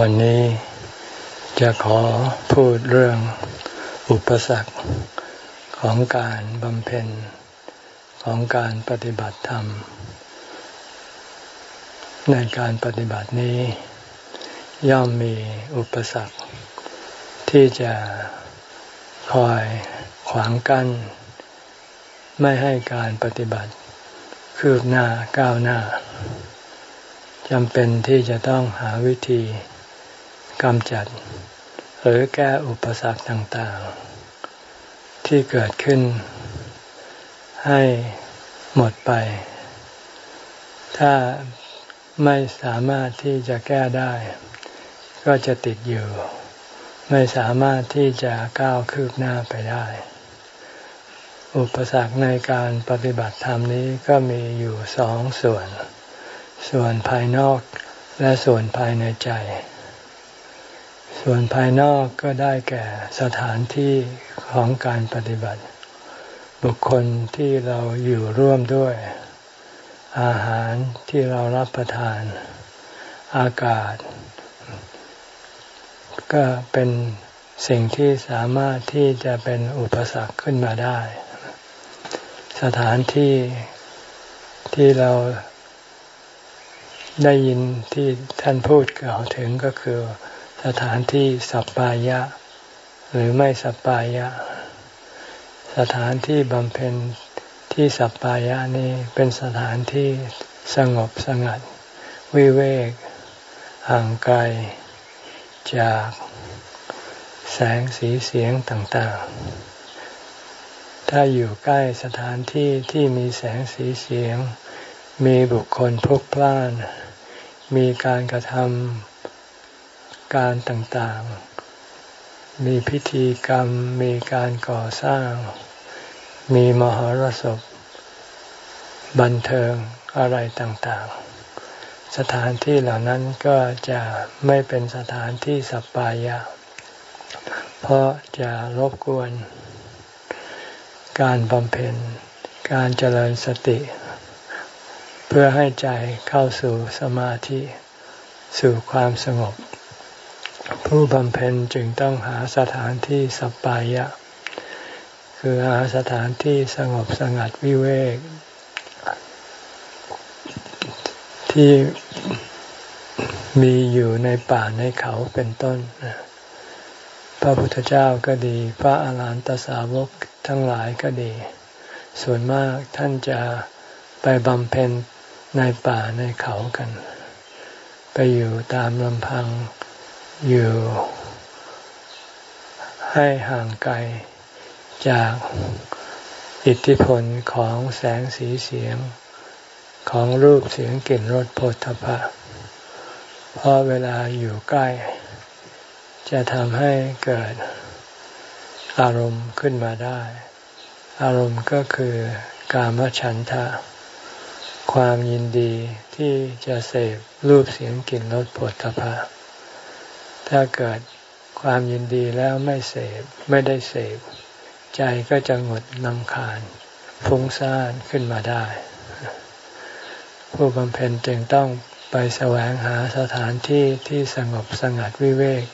วันนี้จะขอพูดเรื่องอุปสรรคของการบำเพ็ญของการปฏิบัติธรรม ในการปฏิบัตินี้ ย่อมมีอุปสรรค ที่จะคอยขวางกัน้น ไม่ให้การปฏิบัติคืบหน้าก้าวหน้าจำเป็นที่จะต้องหาวิธี กำจัด หรือแก้อุปสรรคต่างๆ ที่เกิดขึ้น ให้หมดไป ถ้าไม่สามารถที่จะแก้ได้ ก็จะติดอยู่ ไม่สามารถที่จะก้าวคืบหน้าไปได้ อุปสรรคในการปฏิบัติธรรมนี้ก็มีอยู่สองส่วน ส่วนภายนอกและส่วนภายในใจ ส่วนภายนอกก็ได้แก่สถานที่ของการปฏิบัติ บุคคลที่เราอยู่ร่วมด้วย อาหารที่เรารับประทาน อากาศ ก็เป็นสิ่งที่สามารถที่จะเป็นอุปสรรคขึ้นมาได้ สถานที่ที่เราได้ยินที่ท่านพูดกล่าวถึงก็คือ สถานที่สัปปายะ หรือไม่สัปปายะ สถานที่บำเพ็ญที่สัปปายะนี้เป็นสถานที่สงบสงัด วิเวก ห่างไกล จากแสงสีเสียงต่างๆ ถ้าอยู่ใกล้สถานที่ที่มีแสงสีเสียง มีบุคคลพลุกพล่าน มีการกระทำ การต่างๆ มีพิธีกรรม มีการก่อสร้าง มีมหรสพ บันเทิงอะไรต่างๆ สถานที่เหล่านั้นก็จะไม่เป็นสถานที่สัปปายะ เพราะจะรบกวน การบำเพ็ญ การเจริญสติ เพื่อให้ใจเข้าสู่สมาธิ สู่ความสงบ ผู้บำเพ็ญจึงต้องหาสถานที่สัปปายะ คือหาสถานที่สงบสงัดวิเวก ที่มีอยู่ในป่าในเขาเป็นต้น พระพุทธเจ้าก็ดี พระอาหารหันตสาวกทั้งหลายก็ดี ส่วนมากท่านจะไปบำเพ็ญในป่าในเขากัน ไปอยู่ตามลำพัง อยู่ ให้ห่างไกลจากอิทธิพลของแสงสีเสียงของรูปเสียงกลิ่นรสโผฏฐพะเพราะเวลาอยู่ใกล้ จะทำให้เกิดอารมณ์ขึ้นมาได้ อารมณ์ก็คือกามฉันทะ ความยินดีที่จะเสพรูปเสียงกลิ่นรสโผฏฐพะ ถ้าเกิดความยินดีแล้วไม่เสพไม่ได้เสพใจก็จะหงดนำคาญฟุ้งซ่านขึ้นมาได้ ผู้บำเพ็ญจึงต้องไปแสวงหาสถานที่ที่สงบสงัดวิเวก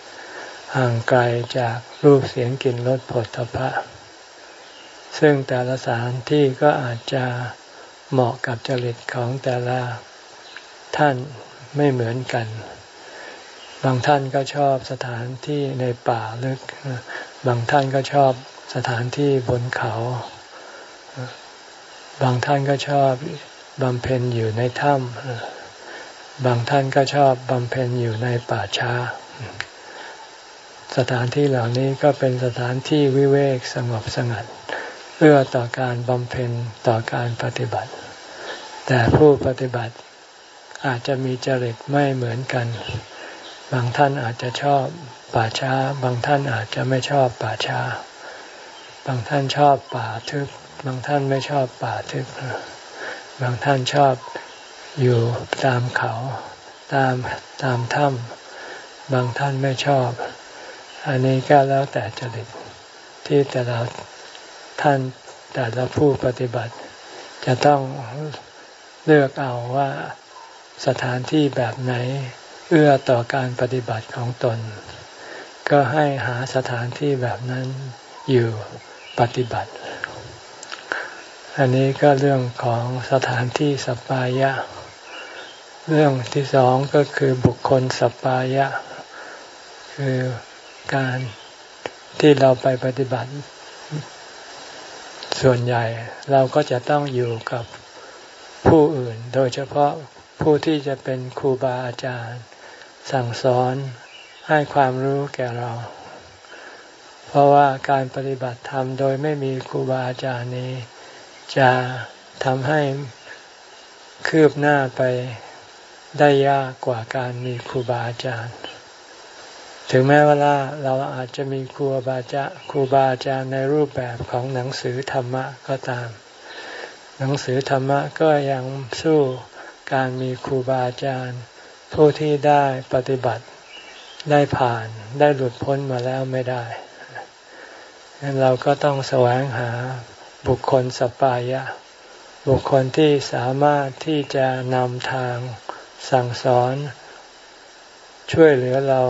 ห่างไกลจากรูปเสียงกลิ่นรสผลทพะซึ่งแต่ละสถานที่ก็อาจจะเหมาะกับจริตของแต่ละท่านไม่เหมือนกัน บางท่านก็ชอบสถานที่ในป่าลึก บางท่านก็ชอบสถานที่บนเขา บางท่านก็ชอบบำเพ็ญอยู่ในถ้ำบางท่านก็ชอบบำเพ็ญอยู่ในป่าช้า สถานที่เหล่านี้ก็เป็นสถานที่วิเวกสงบสงัด เพื่อต่อการบำเพ็ญต่อการปฏิบัติ แต่ผู้ปฏิบัติอาจจะมีจริตไม่เหมือนกัน บางท่านอาจจะชอบป่าช้า บางท่านอาจจะไม่ชอบป่าช้า บางท่านชอบป่าทึบบางท่านไม่ชอบป่าทึบบางท่านชอบอยู่ตามเขา ตามตามถ้ำบางท่านไม่ชอบ อันนี้ก็แล้วแต่จริตที่แต่ละท่านแต่ละผู้ปฏิบัติ จะต้องเลือกเอาว่าสถานที่แบบไหน เอื้อต่อการปฏิบัติของตน ก็ให้หาสถานที่แบบนั้นอยู่ปฏิบัติ อันนี้ก็เรื่องของสถานที่สปายะ เรื่องที่สองก็คือบุคคลสปปายะ คือการที่เราไปปฏิบัติ ส่วนใหญ่เราก็จะต้องอยู่กับผู้อื่น โดยเฉพาะผู้ที่จะเป็นครูบาอาจารย์ สั่งสอนให้ความรู้แก่เรา เพราะว่าการปฏิบัติธรรมโดยไม่มีครูบาอาจารย์นี้ จะทำให้คืบหน้าไปได้ยากกว่าการมีครูบาอาจารย์ ถึงแม้ว่าเราอาจจะมีครูบาอาจารย์ครูบาอาจารย์ในรูปแบบของหนังสือธรรมะก็ตาม หนังสือธรรมะก็ยังสู้การมีครูบาอาจารย์ ผู้ที่ได้ปฏิบัติได้ผ่านได้หลุดพ้นมาแล้วไม่ได้งั้นเราก็ต้องแสวงหาบุคคลสปายะ บุคคลที่สามารถที่จะนำทางสั่งสอน ช่วยเหลือเรา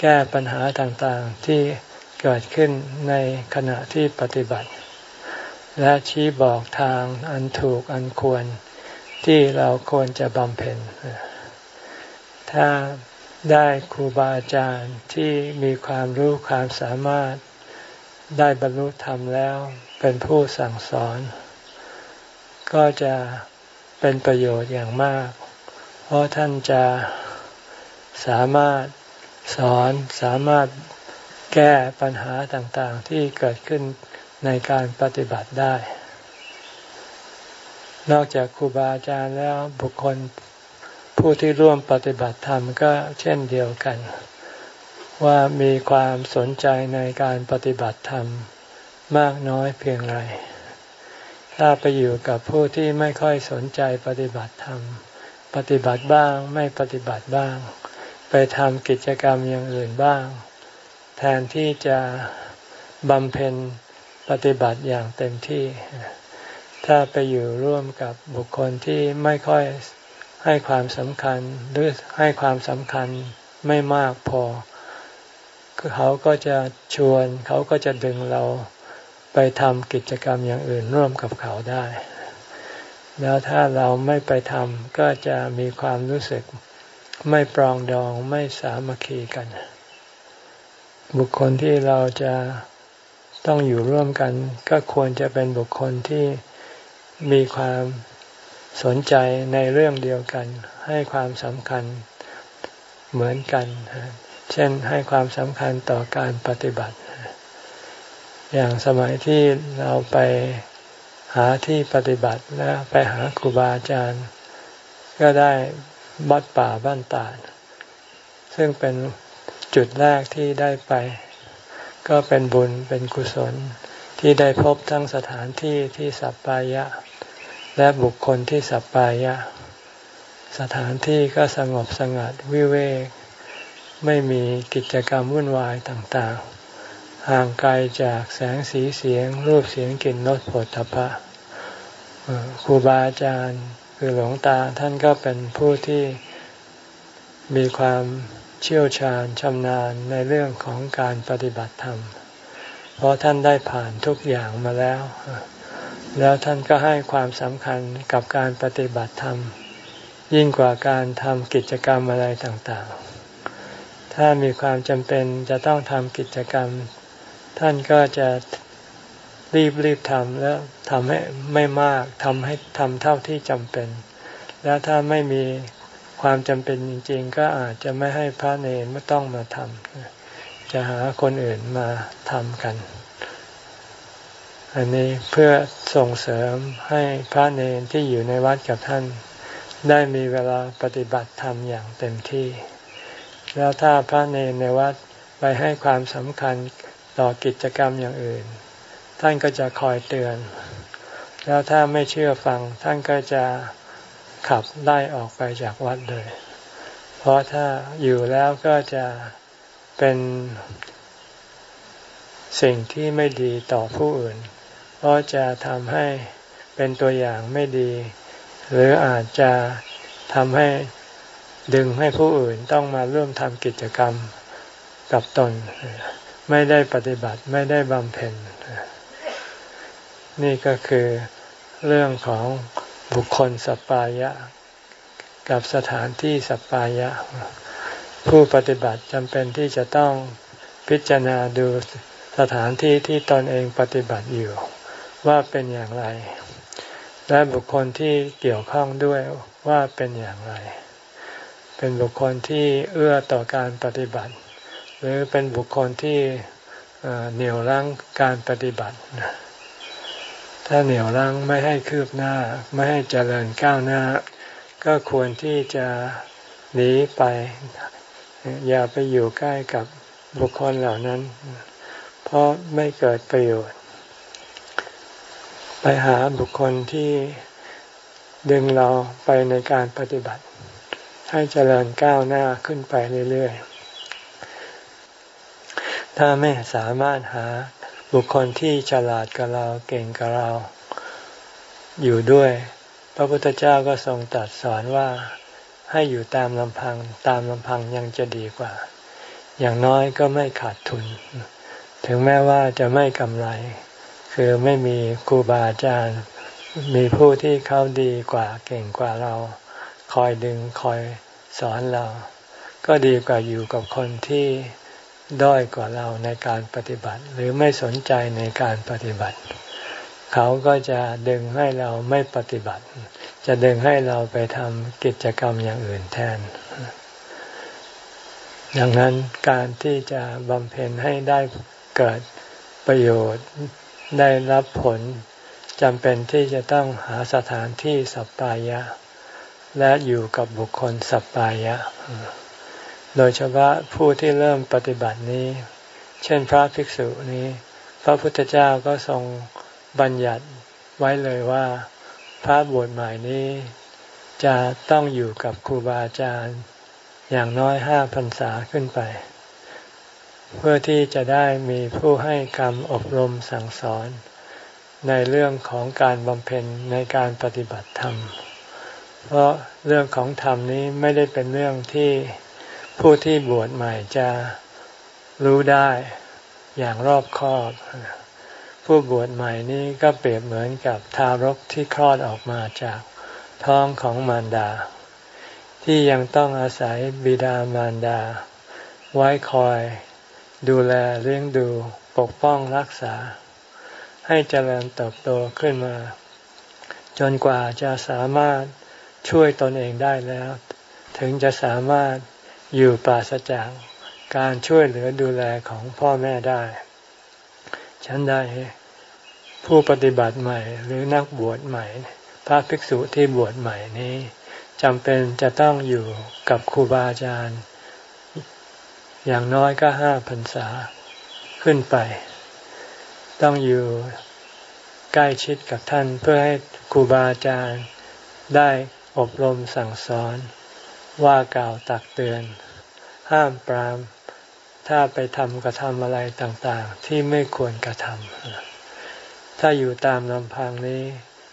แก้ปัญหาต่างๆที่เกิดขึ้นในขณะที่ปฏิบัติ และชี้บอกทางอันถูกอันควรที่เราควรจะบำเพ็ญ ถ้าได้ครูบาอาจารย์ที่มีความรู้ความสามารถได้บรรลุธรรมแล้วเป็นผู้สั่งสอน ก็จะเป็นประโยชน์อย่างมาก เพราะท่านจะสามารถสอนสามารถแก้ปัญหาต่างๆที่เกิดขึ้นในการปฏิบัติได้ นอกจากครูบาอาจารย์แล้วบุคคล ผู้ที่ร่วมปฏิบัติธรรมก็เช่นเดียวกัน ว่ามีความสนใจในการปฏิบัติธรรมมากน้อยเพียงไร ถ้าไปอยู่กับผู้ที่ไม่ค่อยสนใจปฏิบัติธรรม ปฏิบัติบ้างไม่ปฏิบัติบ้าง ไปทำกิจกรรมอย่างอื่นบ้าง แทนที่จะบำเพ็ญปฏิบัติอย่างเต็มที่ ถ้าไปอยู่ร่วมกับบุคคลที่ไม่ค่อย ให้ความสำคัญหรือให้ความสำคัญไม่มากพอเขาก็จะชวนเขาก็จะดึงเราไปทำกิจกรรมอย่างอื่นร่วมกับเขาได้ แล้วถ้าเราไม่ไปทำก็จะมีความรู้สึกไม่ปรองดองไม่สามัคคีกัน บุคคลที่เราจะต้องอยู่ร่วมกัน ก็ควรจะเป็นบุคคลที่มีความ สนใจในเรื่องเดียวกัน ให้ความสำคัญเหมือนกัน เช่นให้ความสำคัญต่อการปฏิบัติ อย่างสมัยที่เราไปหาที่ปฏิบัติและไปหาครูบาอาจารย์ ก็ได้บัดป่าบ้านตาดซึ่งเป็นจุดแรกที่ได้ไป ก็เป็นบุญเป็นกุศลที่ได้พบทั้งสถานที่ที่สัปปายะ และบุคคลที่สัปปายะ สถานที่ก็สงบสงัดวิเวก ไม่มีกิจกรรมวุ่นวายต่างๆ ห่างไกลจากแสงสีเสียง รูปเสียงกลิ่นรสผลทพะครูบาอาจารย์คือหลวงตาท่านก็เป็นผู้ที่มีความเชี่ยวชาญชำนาญในเรื่องของการปฏิบัติธรรม เพราะท่านได้ผ่านทุกอย่างมาแล้ว แล้วท่านก็ให้ความสำคัญกับการปฏิบัติธรรม ยิ่งกว่าการทำกิจกรรมอะไรต่างๆ ถ้ามีความจำเป็นจะต้องทำกิจกรรม ท่านก็จะรีบรีบทำแล้วทำให้ไม่มากทำให้ทำเท่าที่จำเป็น แล้วถ้าไม่มีความจำเป็นจริง ๆ ก็อาจจะไม่ให้พระเนรไม่ต้องมาทำจะหาคนอื่นมาทำกัน อันนี้เพื่อส่งเสริมให้พระเนรที่อยู่ในวัดกับท่าน ได้มีเวลาปฏิบัติธรรมอย่างเต็มที่ แล้วถ้าพระเนรในวัดไปให้ความสำคัญต่อกิจกรรมอย่างอื่น ท่านก็จะคอยเตือน แล้วถ้าไม่เชื่อฟังท่านก็จะขับไล่ออกไปจากวัดเลย เพราะถ้าอยู่แล้วก็จะเป็นสิ่งที่ไม่ดีต่อผู้อื่น เพราะจะทำให้เป็นตัวอย่างไม่ดี หรืออาจจะทำให้ดึงให้ผู้อื่นต้องมาร่วมทำกิจกรรมกับตน ไม่ได้ปฏิบัติไม่ได้บำเพ็ญนี่ก็คือเรื่องของบุคคลสัปปายะ กับสถานที่สัปปายะ ผู้ปฏิบัติจำเป็นที่จะต้องพิจารณาดูสถานที่ที่ตนเองปฏิบัติอยู่ ว่าเป็นอย่างไร และบุคคลที่เกี่ยวข้องด้วยว่าเป็นอย่างไร เป็นบุคคลที่เอื้อต่อการปฏิบัติ หรือเป็นบุคคลที่เหนี่ยวรั้งการปฏิบัติ ถ้าเหนี่ยวรั้งไม่ให้คืบหน้า ไม่ให้เจริญก้าวหน้า ก็ควรที่จะหนีไป อย่าไปอยู่ใกล้กับบุคคลเหล่านั้น เพราะไม่เกิดประโยชน์ ไปหาบุคคลที่ดึงเราไปในการปฏิบัติ ให้เจริญก้าวหน้าขึ้นไปเรื่อยๆ ถ้าไม่สามารถหาบุคคลที่ฉลาดกับเราเก่งกับเรา อยู่ด้วย พระพุทธเจ้าก็ทรงตรัสสอนว่าให้อยู่ตามลำพังตามลำพังยังจะดีกว่า อย่างน้อยก็ไม่ขาดทุน ถึงแม้ว่าจะไม่กำไร คือไม่มีครูบาอาจารย์ มีผู้ที่เขาดีกว่าเก่งกว่าเรา คอยดึงคอยสอนเรา ก็ดีกว่าอยู่กับคนที่ด้อยกว่าเราในการปฏิบัติ หรือไม่สนใจในการปฏิบัติ เขาก็จะดึงให้เราไม่ปฏิบัติ จะดึงให้เราไปทำกิจกรรมอย่างอื่นแทน ดังนั้นการที่จะบำเพ็ญให้ได้เกิดประโยชน์ ได้รับผลจำเป็นที่จะต้องหาสถานที่สัปปายะ และอยู่กับบุคคลสัปปายะ โดยเฉพาะผู้ที่เริ่มปฏิบัตินี้ เช่นพระภิกษุนี้ พระพุทธเจ้าก็ทรงบัญญัติไว้เลยว่า พระบวชใหม่นี้ จะต้องอยู่กับครูบาอาจารย์อย่างน้อยห้าพรรษาขึ้นไป เพื่อที่จะได้มีผู้ให้คำอบรมสั่งสอน ในเรื่องของการบำเพ็ญในการปฏิบัติธรรม เพราะเรื่องของธรรมนี้ไม่ได้เป็นเรื่องที่ผู้ที่บวชใหม่จะรู้ได้อย่างรอบคอบ ผู้บวชใหม่นี้ก็เปรียบเหมือนกับทารกที่คลอดออกมาจากท้องของมารดา ที่ยังต้องอาศัยบิดามารดา ไว้คอย ดูแลเลี้ยงดูปกป้องรักษา ให้เจริญเติบโตขึ้นมา จนกว่าจะสามารถช่วยตนเองได้แล้ว ถึงจะสามารถอยู่ปราศจากการช่วยเหลือดูแลของพ่อแม่ได้ฉันได้ผู้ปฏิบัติใหม่หรือนักบวชใหม่ พระภิกษุที่บวชใหม่นี้จำเป็นจะต้องอยู่กับครูบาอาจารย์ อย่างน้อยก็ห้าพรรษาขึ้นไป ต้องอยู่ใกล้ชิดกับท่านเพื่อให้ครูบาอาจารย์ได้อบรมสั่งสอนว่ากล่าวตักเตือน ห้ามปราม ถ้าไปทำกระทำอะไรต่างๆ ที่ไม่ควรกระทำถ้าอยู่ตามลำพังนี้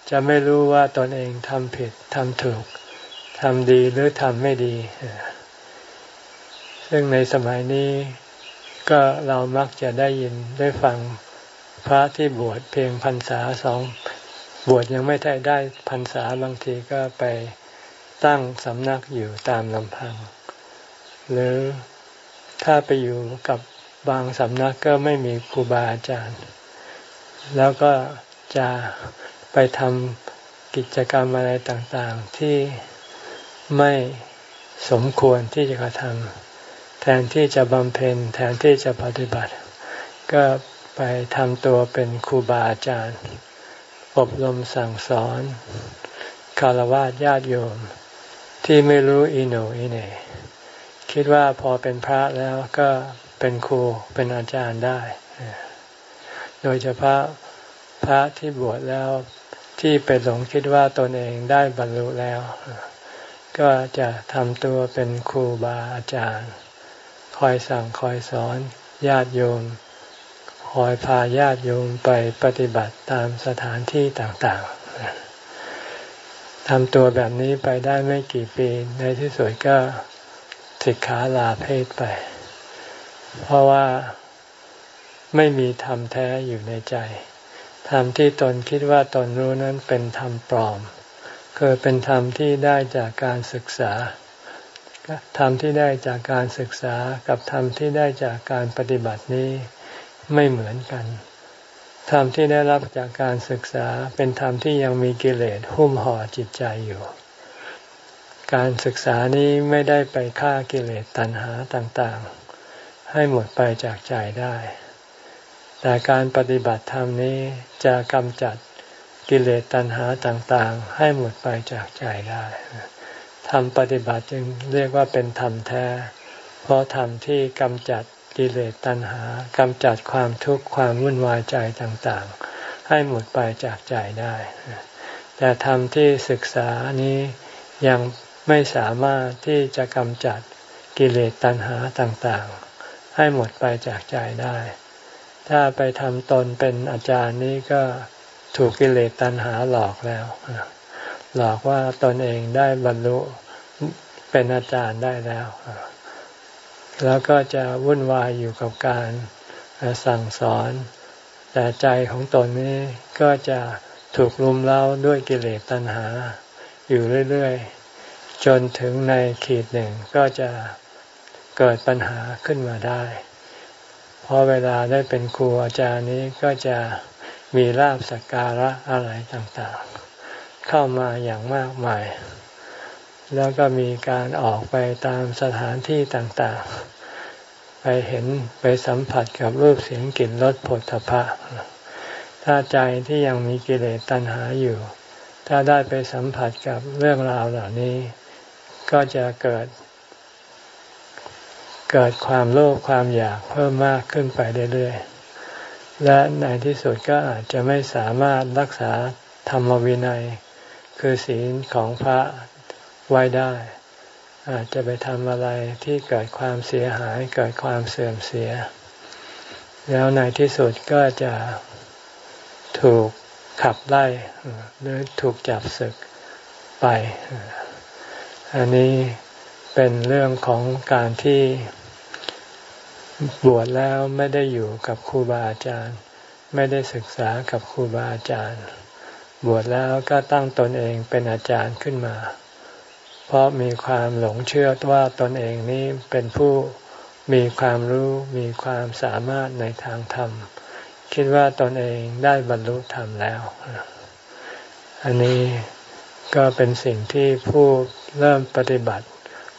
จะไม่รู้ว่าตนเองทำผิดทำถูกทำดีหรือทำไม่ดี ซึ่งในสมัยนี้ก็เรามักจะได้ยินได้ฟังพระที่บวชเพียงพรรษาสองบวชยังไม่ได้ได้พรรษาบางทีก็ไปตั้งสำนักอยู่ตามลำพัง หรือถ้าไปอยู่กับบางสำนักก็ไม่มีครูบาอาจารย์ แล้วก็จะไปทำกิจกรรมอะไรต่างๆที่ไม่สมควรที่จะกระทำ แทนที่จะบำเพ็ญแทนที่จะปฏิบัติ ก็ไปทำตัวเป็นครูบาอาจารย์ อบรมสั่งสอนคารวะญาติโยม ที่ไม่รู้อิโนอิเนคิดว่าพอเป็นพระแล้วก็เป็นครูเป็นอาจารย์ได้ โดยเฉพาะพระที่บวชแล้วที่ไปหลงคิดว่าตนเองได้บรรลุแล้ว ก็จะทำตัวเป็นครูบาอาจารย์ คอยสั่งคอยสอนญาติโยม คอยพาญาติโยมไปปฏิบัติตามสถานที่ต่างๆทำตัวแบบนี้ไปได้ไม่กี่ปีในที่สุดก็สิกขาลาเพศไป เพราะว่าไม่มีธรรมแท้อยู่ในใจธรรมที่ตนคิดว่าตนรู้นั้นเป็นธรรมปลอม คือเป็นธรรมที่ได้จากการศึกษา ธรรมที่ได้จากการศึกษากับธรรมที่ได้จากการปฏิบัตินี้ไม่เหมือนกัน ธรรมที่ได้รับจากการศึกษาเป็นธรรมที่ยังมีกิเลสหุ้มห่อจิตใจอยู่ การศึกษานี้ไม่ได้ไปฆ่ากิเลสตัณหาต่างๆ ให้หมดไปจากใจได้ แต่การปฏิบัติธรรมนี้จะกำจัดกิเลสตัณหาต่างๆ ให้หมดไปจากใจได้ ทำปฏิบัติจึงเรียกว่าเป็นธรรมแท้ เพราะธรรมที่กำจัดกิเลสตัณหากำจัดความทุกข์ความวุ่นวายใจต่างๆ ให้หมดไปจากใจได้ แต่ธรรมที่ศึกษานี้ยังไม่สามารถที่จะกำจัดกิเลสตัณหาต่างๆ ให้หมดไปจากใจได้ ถ้าไปทำตนเป็นอาจารย์นี้ก็ถูกกิเลสตัณหาหลอกแล้ว หลอกว่าตนเองได้บรรลุ เป็นอาจารย์ได้แล้ว แล้วก็จะวุ่นวายอยู่กับการสั่งสอน แต่ใจของตนนี้ก็จะถูกลุมเล้าด้วยกิเลสตัณหา อยู่เรื่อยๆ จนถึงในขีดหนึ่งก็จะเกิดปัญหาขึ้นมาได้ เพราะเวลาได้เป็นครูอาจารย์นี้ก็จะมีลาบสักการะอะไรต่างๆ เข้ามาอย่างมากมาย แล้วก็มีการออกไปตามสถานที่ต่างๆ ไปเห็นไปสัมผัสกับรูปเสียงกลิ่นรสผลทพะถ้าใจที่ยังมีกิเลสตัณหาอยู่ ถ้าได้ไปสัมผัสกับเรื่องราวเหล่านี้ ก็จะเกิด เกิดความโลภความอยากเพิ่มมากขึ้นไปเรื่อยๆ และในที่สุดก็อาจจะไม่สามารถรักษาธรรมวินัย คือศีลของพระ ไว้ได้ อาจจะไปทำอะไรที่เกิดความเสียหายเกิดความเสื่อมเสีย แล้วในที่สุดก็จะถูกขับไล่หรือถูกจับศึกไป อันนี้เป็นเรื่องของการที่บวชแล้วไม่ได้อยู่กับครูบาอาจารย์ ไม่ได้ศึกษากับครูบาอาจารย์ บวชแล้วก็ตั้งตนเองเป็นอาจารย์ขึ้นมา เพราะมีความหลงเชื่อว่าตนเองนี้เป็นผู้มีความรู้มีความสามารถในทางธรรม คิดว่าตนเองได้บรรลุธรรมแล้ว อันนี้ก็เป็นสิ่งที่ผู้เริ่มปฏิบัติ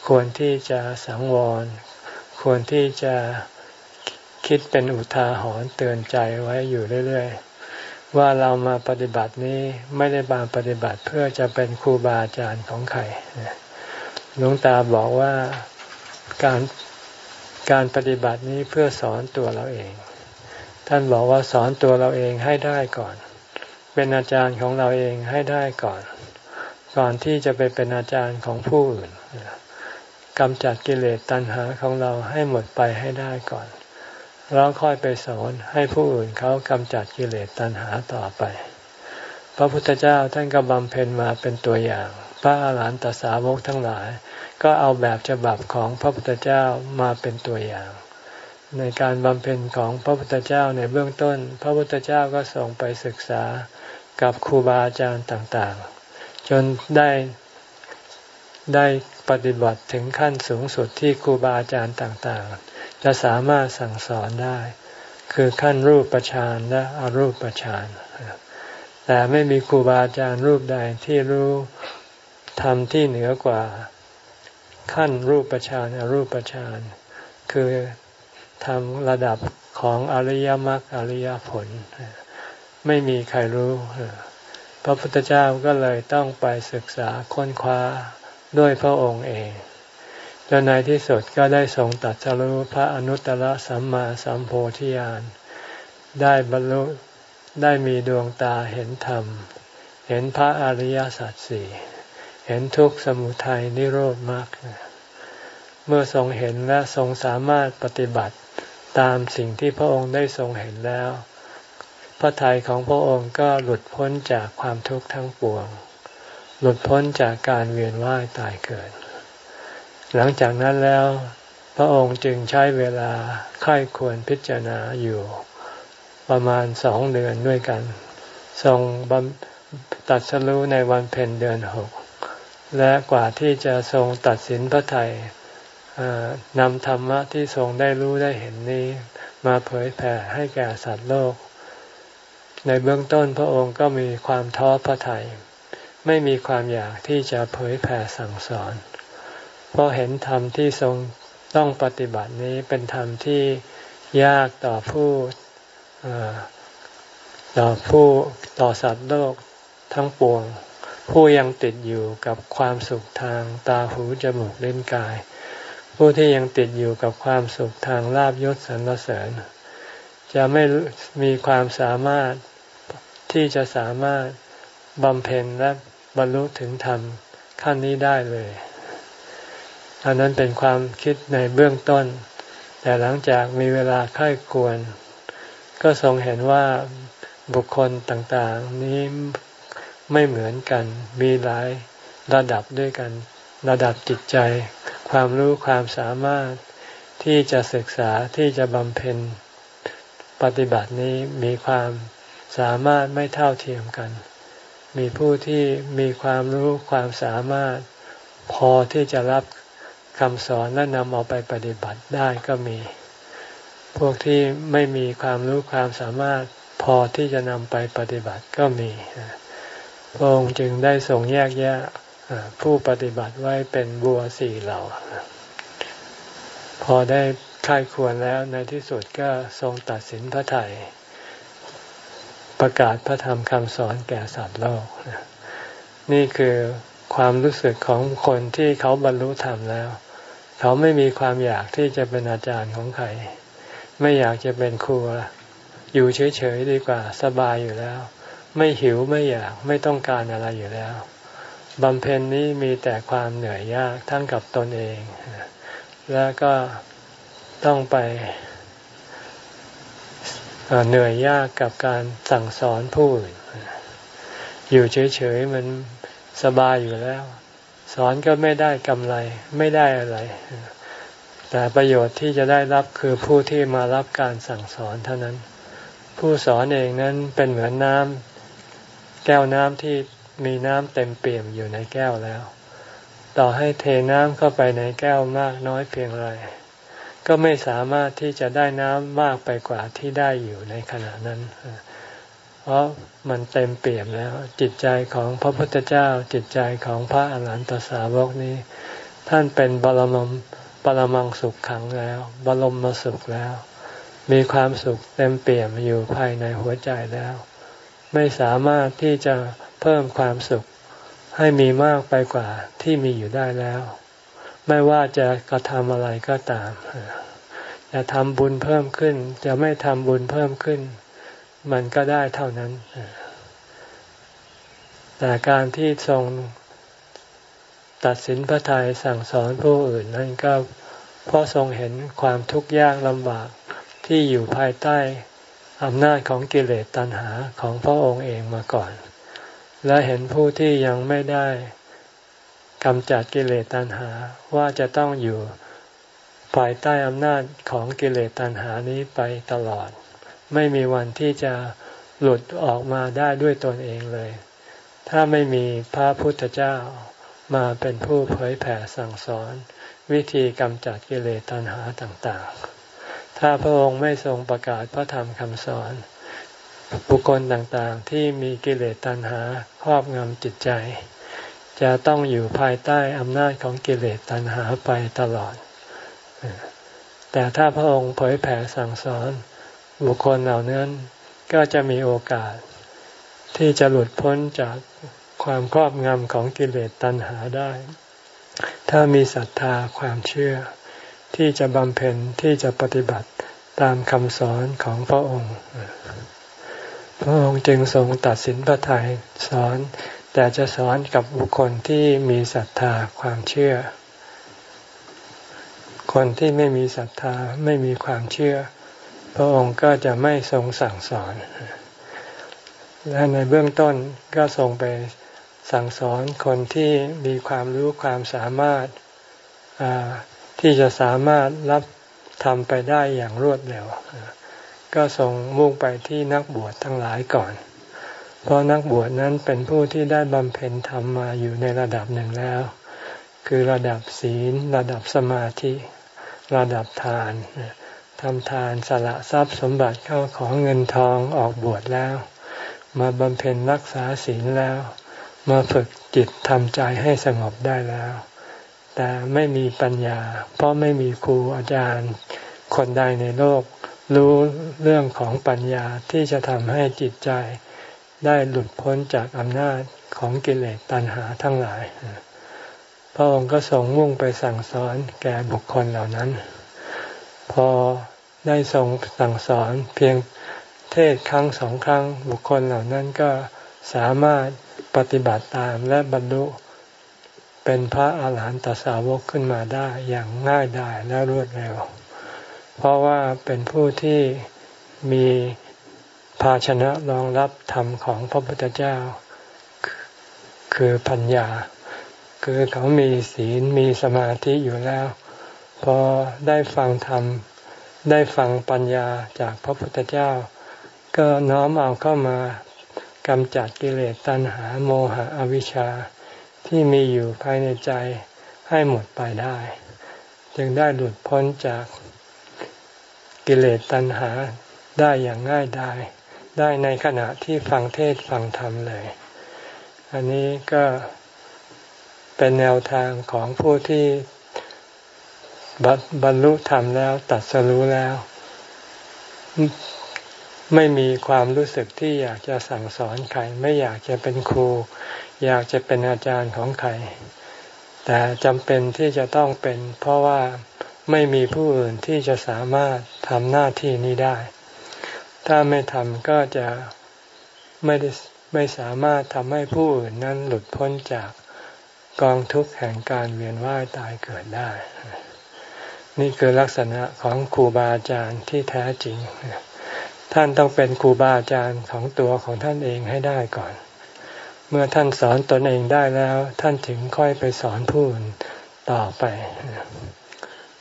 ควรที่จะสังวร ควรที่จะคิดเป็นอุทาหรณ์เตือนใจไว้อยู่เรื่อย ๆ ว่าเรามาปฏิบัตินี้ไม่ได้มาปฏิบัติเพื่อจะเป็นครูบาอาจารย์ของใครหลวงตาบอกว่าการการปฏิบัตินี้เพื่อสอนตัวเราเอง ท่านบอกว่าสอนตัวเราเองให้ได้ก่อน เป็นอาจารย์ของเราเองให้ได้ก่อน ก่อนที่จะไปเป็นอาจารย์ของผู้อื่นกำจัดกิเลสตัณหาของเราให้หมดไปให้ได้ก่อน แล้วค่อยไปสอนให้ผู้อื่นเขากำจัดกิเลสตัณหาต่อไป พระพุทธเจ้าท่านก็บำเพ็ญมาเป็นตัวอย่าง พระอาหารหันตสาวกทั้งหลาย ก็เอาแบบฉบับของพระพุทธเจ้ามาเป็นตัวอย่าง ในการบำเพ็ญของพระพุทธเจ้าในเบื้องต้น พระพุทธเจ้าก็ส่งไปศึกษากับครูบาอาจารย์ต่างๆ จนได้ได้ปฏิบัติถึงขั้นสูงสุดที่ครูบาอาจารย์ต่างๆ จะสามารถสั่งสอนได้ คือขั้นรูปประชานและอรูปประชานแต่ไม่มีครูบาอาจารย์รูปใดที่รู้ทำที่เหนือกว่าขั้นรูปประชานอรูปประชานคือทำระดับของอริยมรรคอริยผล ไม่มีใครรู้ พระพุทธเจ้าก็เลยต้องไปศึกษาค้นคว้าด้วยพระองค์เอง จนในที่สุดก็ได้ทรงตัดสรู้พระอนุตตรสัมมาสัมโพธิญาณได้บรรลุได้มีดวงตาเห็นธรรม เห็นพระอริยสัจสี่เห็นทุกข์สมุทัยนิโรธมากเมื่อทรงเห็นและทรงสามารถปฏิบัติตามสิ่งที่พระองค์ได้ทรงเห็นแล้ว พระทัยของพระองค์ก็หลุดพ้นจากความทุกข์ทั้งปวง หลุดพ้นจากการเวียนว่ายตายเกิด หลังจากนั้นแล้ว พระองค์จึงใช้เวลาค่ายควรพิจารณาอยู่ ประมาณสองเดือนด้วยกัน ทรงตัดสรู้ในวันเพ็ญเดือนหก และกว่าที่จะทรงตัดสินพระไทยนำธรรมะที่ทรงได้รู้ได้เห็นนี้ มาเผยแผ่ให้แก่สัตว์โลก ในเบื้องต้นพระองค์ก็มีความท้อพระทยัยไม่มีความอยากที่จะเผยแผ่สั่งสอน เพราะเห็นธรรมที่ทรงต้องปฏิบัตินี้เป็นธรรมที่ยากต่อผู้ต่อผู้ต่อสัตว์โลกทั้งปวง ผู้ยังติดอยู่กับความสุขทางตาหูจมูกเล่นกาย ผู้ที่ยังติดอยู่กับความสุขทางลาบยศสรรเสริญ จะไม่มีความสามารถที่จะสามารถบำเพ็ญและบรรลุถึงธรรมขั้นนี้ได้เลย อันนั้นเป็นความคิดในเบื้องต้น แต่หลังจากมีเวลาค่อยควร ก็ทรงเห็นว่าบุคคลต่างๆ นี้ไม่เหมือนกัน มีหลายระดับด้วยกัน ระดับจิตใจ ความรู้ความสามารถที่จะศึกษาที่จะบำเพ็ญปฏิบัตินี้มีความสามารถไม่เท่าเทียมกัน มีผู้ที่มีความรู้ความสามารถ พอที่จะรับ คำสอนและนำเอาไปปฏิบัติได้ก็มี พวกที่ไม่มีความรู้ความสามารถพอที่จะนำไปปฏิบัติก็มี พระองค์จึงได้ทรงแยกแยะผู้ปฏิบัติไว้เป็นบัวสี่เหล่า พอได้ค่ายควรแล้วในที่สุดก็ทรงตัดสินพระไทยประกาศพระธรรมคำสอนแก่สัตว์โลก นี่คือความรู้สึกของคนที่เขาบรรลุธรรมแล้ว เขาไม่มีความอยากที่จะเป็นอาจารย์ของใคร ไม่อยากจะเป็นครูอยู่เฉยๆดีกว่าสบายอยู่แล้ว ไม่หิวไม่อยากไม่ต้องการอะไรอยู่แล้วบำเพ็ญนี้มีแต่ความเหนื่อยยากทั้งกับตนเอง แล้วก็ต้องไปเหนื่อยยากกับการสั่งสอนผู้อื่นอยู่เฉยๆมันสบายอยู่แล้ว สอนก็ไม่ได้กำไรไม่ได้อะไร แต่ประโยชน์ที่จะได้รับคือผู้ที่มารับการสั่งสอนเท่านั้น ผู้สอนเองนั้นเป็นเหมือนน้ำแก้วน้ำที่มีน้ำเต็มเปี่ยมอยู่ในแก้วแล้ว ต่อให้เทน้ำเข้าไปในแก้วมากน้อยเพียงไรก็ไม่สามารถที่จะได้น้ำมากไปกว่าที่ได้อยู่ในขณะนั้นเพราะมันเต็มเปี่ยมแล้ว จิตใจของพระพุทธเจ้า จิตใจของพระอรหันตสาวกนี้ ท่านเป็นบรมบรมังสุขขังแล้ว บรมมาสุขแล้ว มีความสุขเต็มเปี่ยมอยู่ภายในหัวใจแล้ว ไม่สามารถที่จะเพิ่มความสุขให้มีมากไปกว่าที่มีอยู่ได้แล้ว ไม่ว่าจะกระทำอะไรก็ตามจะทำบุญเพิ่มขึ้น จะไม่ทำบุญเพิ่มขึ้น มันก็ได้เท่านั้น แต่การที่ทรงตัดสินพระทัยสั่งสอนผู้อื่นนั่นก็เพราะทรงเห็นความทุกข์ยากลำบากที่อยู่ภายใต้อำนาจของกิเลสตัณหาของพระองค์เองมาก่อน และเห็นผู้ที่ยังไม่ได้กำจัดกิเลสตัณหาว่าจะต้องอยู่ภายใต้อำนาจของกิเลสตัณหานี้ไปตลอด ไม่มีวันที่จะหลุดออกมาได้ด้วยตนเองเลย ถ้าไม่มีพระพุทธเจ้ามาเป็นผู้เผยแผ่สั่งสอน วิธีกำจัดกิเลสตัณหาต่างๆ ถ้าพระองค์ไม่ทรงประกาศพระธรรมคำสอน บุคคลต่างๆ ที่มีกิเลสตัณหาครอบงำจิตใจ จะต้องอยู่ภายใต้อำนาจของกิเลสตัณหาไปตลอด แต่ถ้าพระองค์เผยแผ่สั่งสอน บุคคลเหล่านั้นก็จะมีโอกาส ที่จะหลุดพ้นจากความครอบงำของกิเลสตัณหาได้ ถ้ามีศรัทธาความเชื่อ ที่จะบำเพ็ญที่จะปฏิบัติตามคำสอนของพระองค์ พระองค์จึงทรงตัดสินพระทัยสอน แต่จะสอนกับบุคคลที่มีศรัทธาความเชื่อ คนที่ไม่มีศรัทธาไม่มีความเชื่อ พระองค์ก็จะไม่ทรงสั่งสอน และในเบื้องต้นก็ทรงไปสั่งสอนคนที่มีความรู้ความสามารถที่จะสามารถรับทำไปได้อย่างรวดเร็ว ก็ส่งมุ่งไปที่นักบวชทั้งหลายก่อน เพราะนักบวชนั้นเป็นผู้ที่ได้บำเพ็ญธรรมมาอยู่ในระดับหนึ่งแล้ว คือระดับศีล ระดับสมาธิ ระดับทาน ทำทานสละทรัพย์สมบัติเข้าของเงินทองออกบวชแล้ว มาบำเพ็ญรักษาศีลแล้ว มาฝึกจิตทำใจให้สงบได้แล้ว แต่ไม่มีปัญญา เพราะไม่มีครูอาจารย์ คนใดในโลก รู้เรื่องของปัญญาที่จะทำให้จิตใจ ได้หลุดพ้นจากอำนาจของกิเลสตัณหาทั้งหลาย พระองค์ก็ทรงมุ่งไปสั่งสอนแก่บุคคลเหล่านั้น พอได้ทรงสั่งสอนเพียงเทศครั้งสองครั้งบุคคลเหล่านั้นก็สามารถปฏิบัติตามและบรรลุเป็นพระอาหารหันตสาวกขึ้นมาได้อย่างง่ายดายและรวดเร็ว เพราะว่าเป็นผู้ที่มีภาชนะรองรับธรรมของพระพุทธเจ้า คือปัญญา คือเขามีศีลมีสมาธิอยู่แล้ว พอได้ฟังธรรม ได้ฟังปัญญาจากพระพุทธเจ้า ก็น้อมเอาเข้ามากำจัดกิเลสตัณหาโมหะอวิชชาที่มีอยู่ภายในใจให้หมดไปได้ จึงได้หลุดพ้นจากกิเลสตัณหาได้อย่างง่ายดายได้ในขณะที่ฟังเทศฟังธรรมเลย อันนี้ก็เป็นแนวทางของผู้ที่ บรรลุธรรมแล้วตัดสรู้แล้ว ไม่มีความรู้สึกที่อยากจะสั่งสอนใคร ไม่อยากจะเป็นครู อยากจะเป็นอาจารย์ของใคร แต่จำเป็นที่จะต้องเป็น เพราะว่าไม่มีผู้อื่นที่จะสามารถทำหน้าที่นี้ได้ ถ้าไม่ทำก็จะไม่ได้ไม่สามารถทำให้ผู้อื่นนั้นหลุดพ้นจากกองทุกข์แห่งการเวียนว่ายตายเกิดได้ นี่คือลักษณะของครูบาอาจารย์ที่แท้จริง ท่านต้องเป็นครูบาอาจารย์ของตัวของท่านเองให้ได้ก่อน เมื่อท่านสอนตนเองได้แล้ว ท่านถึงค่อยไปสอนผู้อื่นต่อไป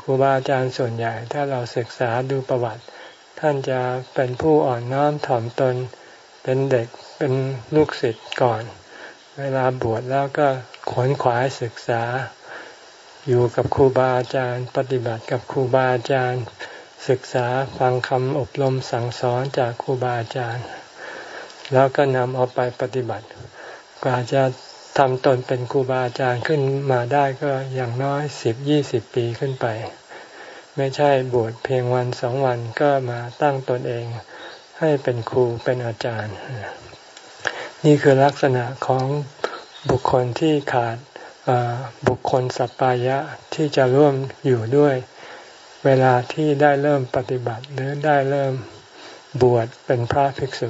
ครูบาอาจารย์ส่วนใหญ่ ถ้าเราศึกษาดูประวัติ ท่านจะเป็นผู้อ่อนน้อมถ่อมตน เป็นเด็กเป็นลูกศิษย์ก่อน เวลาบวชแล้วก็ขวนขวายศึกษา อยู่กับครูบาอาจารย์ ปฏิบัติกับครูบาอาจารย์ ศึกษาฟังคำอบรมสั่งสอนจากครูบาอาจารย์ แล้วก็นำเอาไปปฏิบัติ กว่าจะทำตนเป็นครูบาอาจารย์ขึ้นมาได้ก็อย่างน้อยสิบยี่สิบปีขึ้นไป ไม่ใช่บวชเพียงวันสองวันก็มาตั้งตนเองให้เป็นครูเป็นอาจารย์ นี่คือลักษณะของบุคคลที่ขาด บุคคลสัปปายะที่จะร่วมอยู่ด้วย เวลาที่ได้เริ่มปฏิบัติหรือได้เริ่มบวชเป็นพระภิกษุ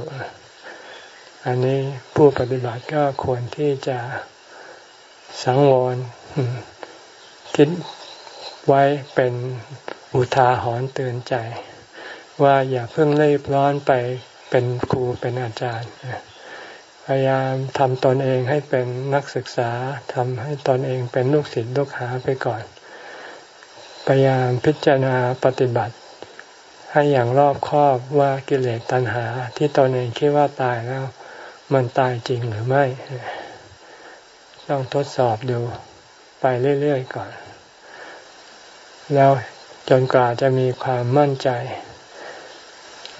อันนี้ผู้ปฏิบัติก็ควรที่จะสังวรคิดไว้เป็นอุทาหรณ์เตือนใจ ว่าอย่าเพิ่งเล่ยร้อนไปเป็นครูเป็นอาจารย์ พยายามทำตนเองให้เป็นนักศึกษาทำให้ตนเองเป็นลูกศิษย์ลูกหาไปก่อน พยายามพิจารณาปฏิบัติ ให้อย่างรอบคอบว่ากิเลสตัณหา ที่ตนเองคิดว่าตายแล้ว มันตายจริงหรือไม่ ต้องทดสอบดูไปเรื่อยๆก่อน แล้วจนกว่าจะมีความมั่นใจ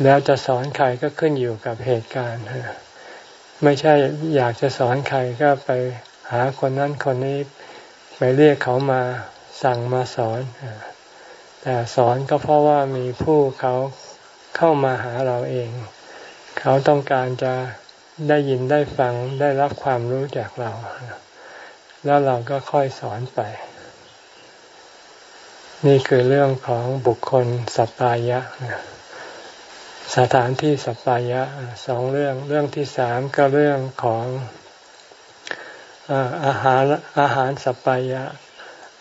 แล้วจะสอนใครก็ขึ้นอยู่กับเหตุการณ์ ไม่ใช่อยากจะสอนใครก็ไปหาคนนั้นคนนี้ไปเรียกเขามาสั่งมาสอน แต่สอนก็เพราะว่ามีผู้เขาเข้ามาหาเราเอง เขาต้องการจะได้ยินได้ฟังได้รับความรู้จากเรา แล้วเราก็ค่อยสอนไป นี่คือเรื่องของบุคคลสัตตายะ สถานที่สัปายะสองเรื่องเรื่องที่สามก็เรื่องของอาหารอาหารสัปายะ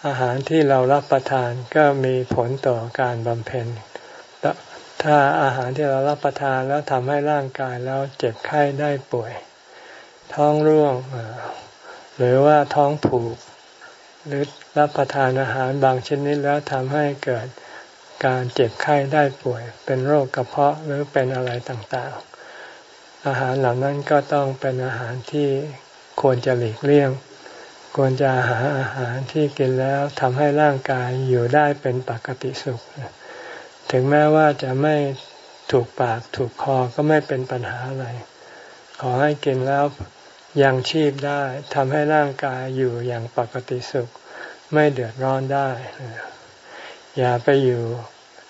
อาหารที่เรารับประทานก็มีผลต่อการบำเพ็ญ ถ้าอาหารที่เรารับประทานแล้วทำให้ร่างกายแล้วเจ็บไข้ได้ป่วย ท้องร่วงหรือว่าท้องผูก หรือรับประทานอาหารบางชนิดแล้วทำให้เกิด การเจ็บไข้ได้ป่วย เป็นโรคกระเพาะหรือเป็นอะไรต่างๆ อาหารเหล่านั้นก็ต้องเป็นอาหารที่ควรจะหลีกเลี่ยง ควรจะหาอาหารที่กินแล้วทำให้ร่างกายอยู่ได้เป็นปกติสุข ถึงแม้ว่าจะไม่ถูกปากถูกคอก็ไม่เป็นปัญหาอะไร ขอให้กินแล้วยังชีพได้ทำให้ร่างกายอยู่อย่างปกติสุข ไม่เดือดร้อนได้ อย่าไปอยู่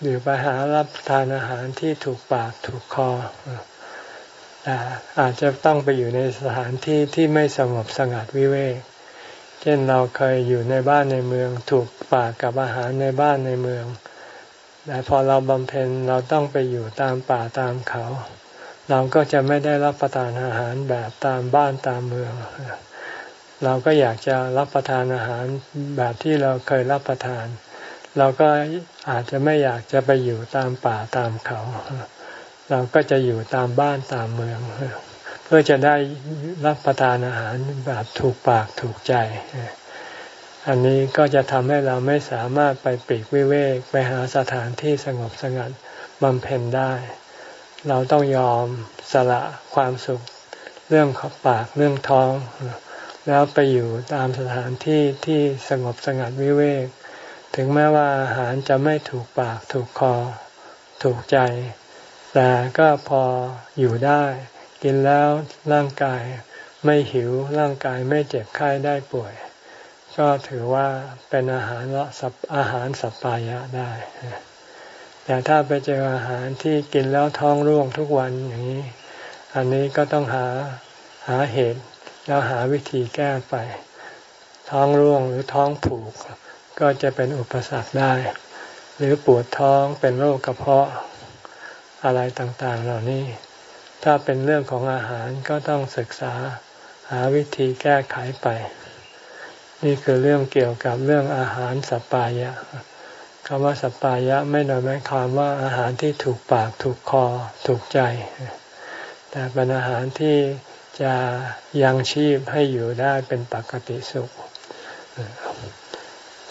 หรือไปหารับทานอาหารที่ถูกปากถูกคอแต่อาจจะต้องไปอยู่ในสถานที่ที่ไม่สงบสงัดวิเวก เช่นเราเคยอยู่ในบ้านในเมือง ถูกปากกับอาหารในบ้านในเมืองแต่พอเราบำเพ็ญเราต้องไปอยู่ตามป่าตามเขา เราก็จะไม่ได้รับประทานอาหารแบบตามบ้านตามเมือง เราก็อยากจะรับประทานอาหารแบบที่เราเคยรับประทาน เราก็อาจจะไม่อยากจะไปอยู่ตามป่าตามเขา เราก็จะอยู่ตามบ้านตามเมือง เพื่อจะได้รับประทานอาหารแบบถูกปากถูกใจ อันนี้ก็จะทำให้เราไม่สามารถไปปีกวิเวกไปหาสถานที่สงบสงัดบำเพ็ญได้ เราต้องยอมสละความสุข เรื่องขปากเรื่องท้อง แล้วไปอยู่ตามสถานที่ที่สงบสงัดวิเวก ถึงแม้ว่าอาหารจะไม่ถูกปากถูกคอ ถูกใจ แต่ก็พออยู่ได้ กินแล้วร่างกายไม่หิวร่างกายไม่เจ็บไข้ได้ป่วย ก็ถือว่าเป็นอาหารละสับอาหารสัปปายะได้ แต่ถ้าไปเจออาหารที่กินแล้วท้องร่วงทุกวันอย่างนี้ อันนี้ก็ต้องหาหาเหตุแล้วหาวิธีแก้ไป ท้องร่วงหรือท้องผูก ก็จะเป็นอุปสรรคได้ หรือปวดท้องเป็นโรคกระเพาะอะไรต่างๆ เหล่านี้ ถ้าเป็นเรื่องของอาหารก็ต้องศึกษาหาวิธีแก้ไขไป นี่คือเรื่องเกี่ยวกับเรื่องอาหารสัปปายะคำว่าสัปปายะไม่ได้หมายความว่าอาหารที่ถูกปากถูกคอถูกใจ แต่เป็นอาหารที่จะยังชีพให้อยู่ได้เป็นปกติสุข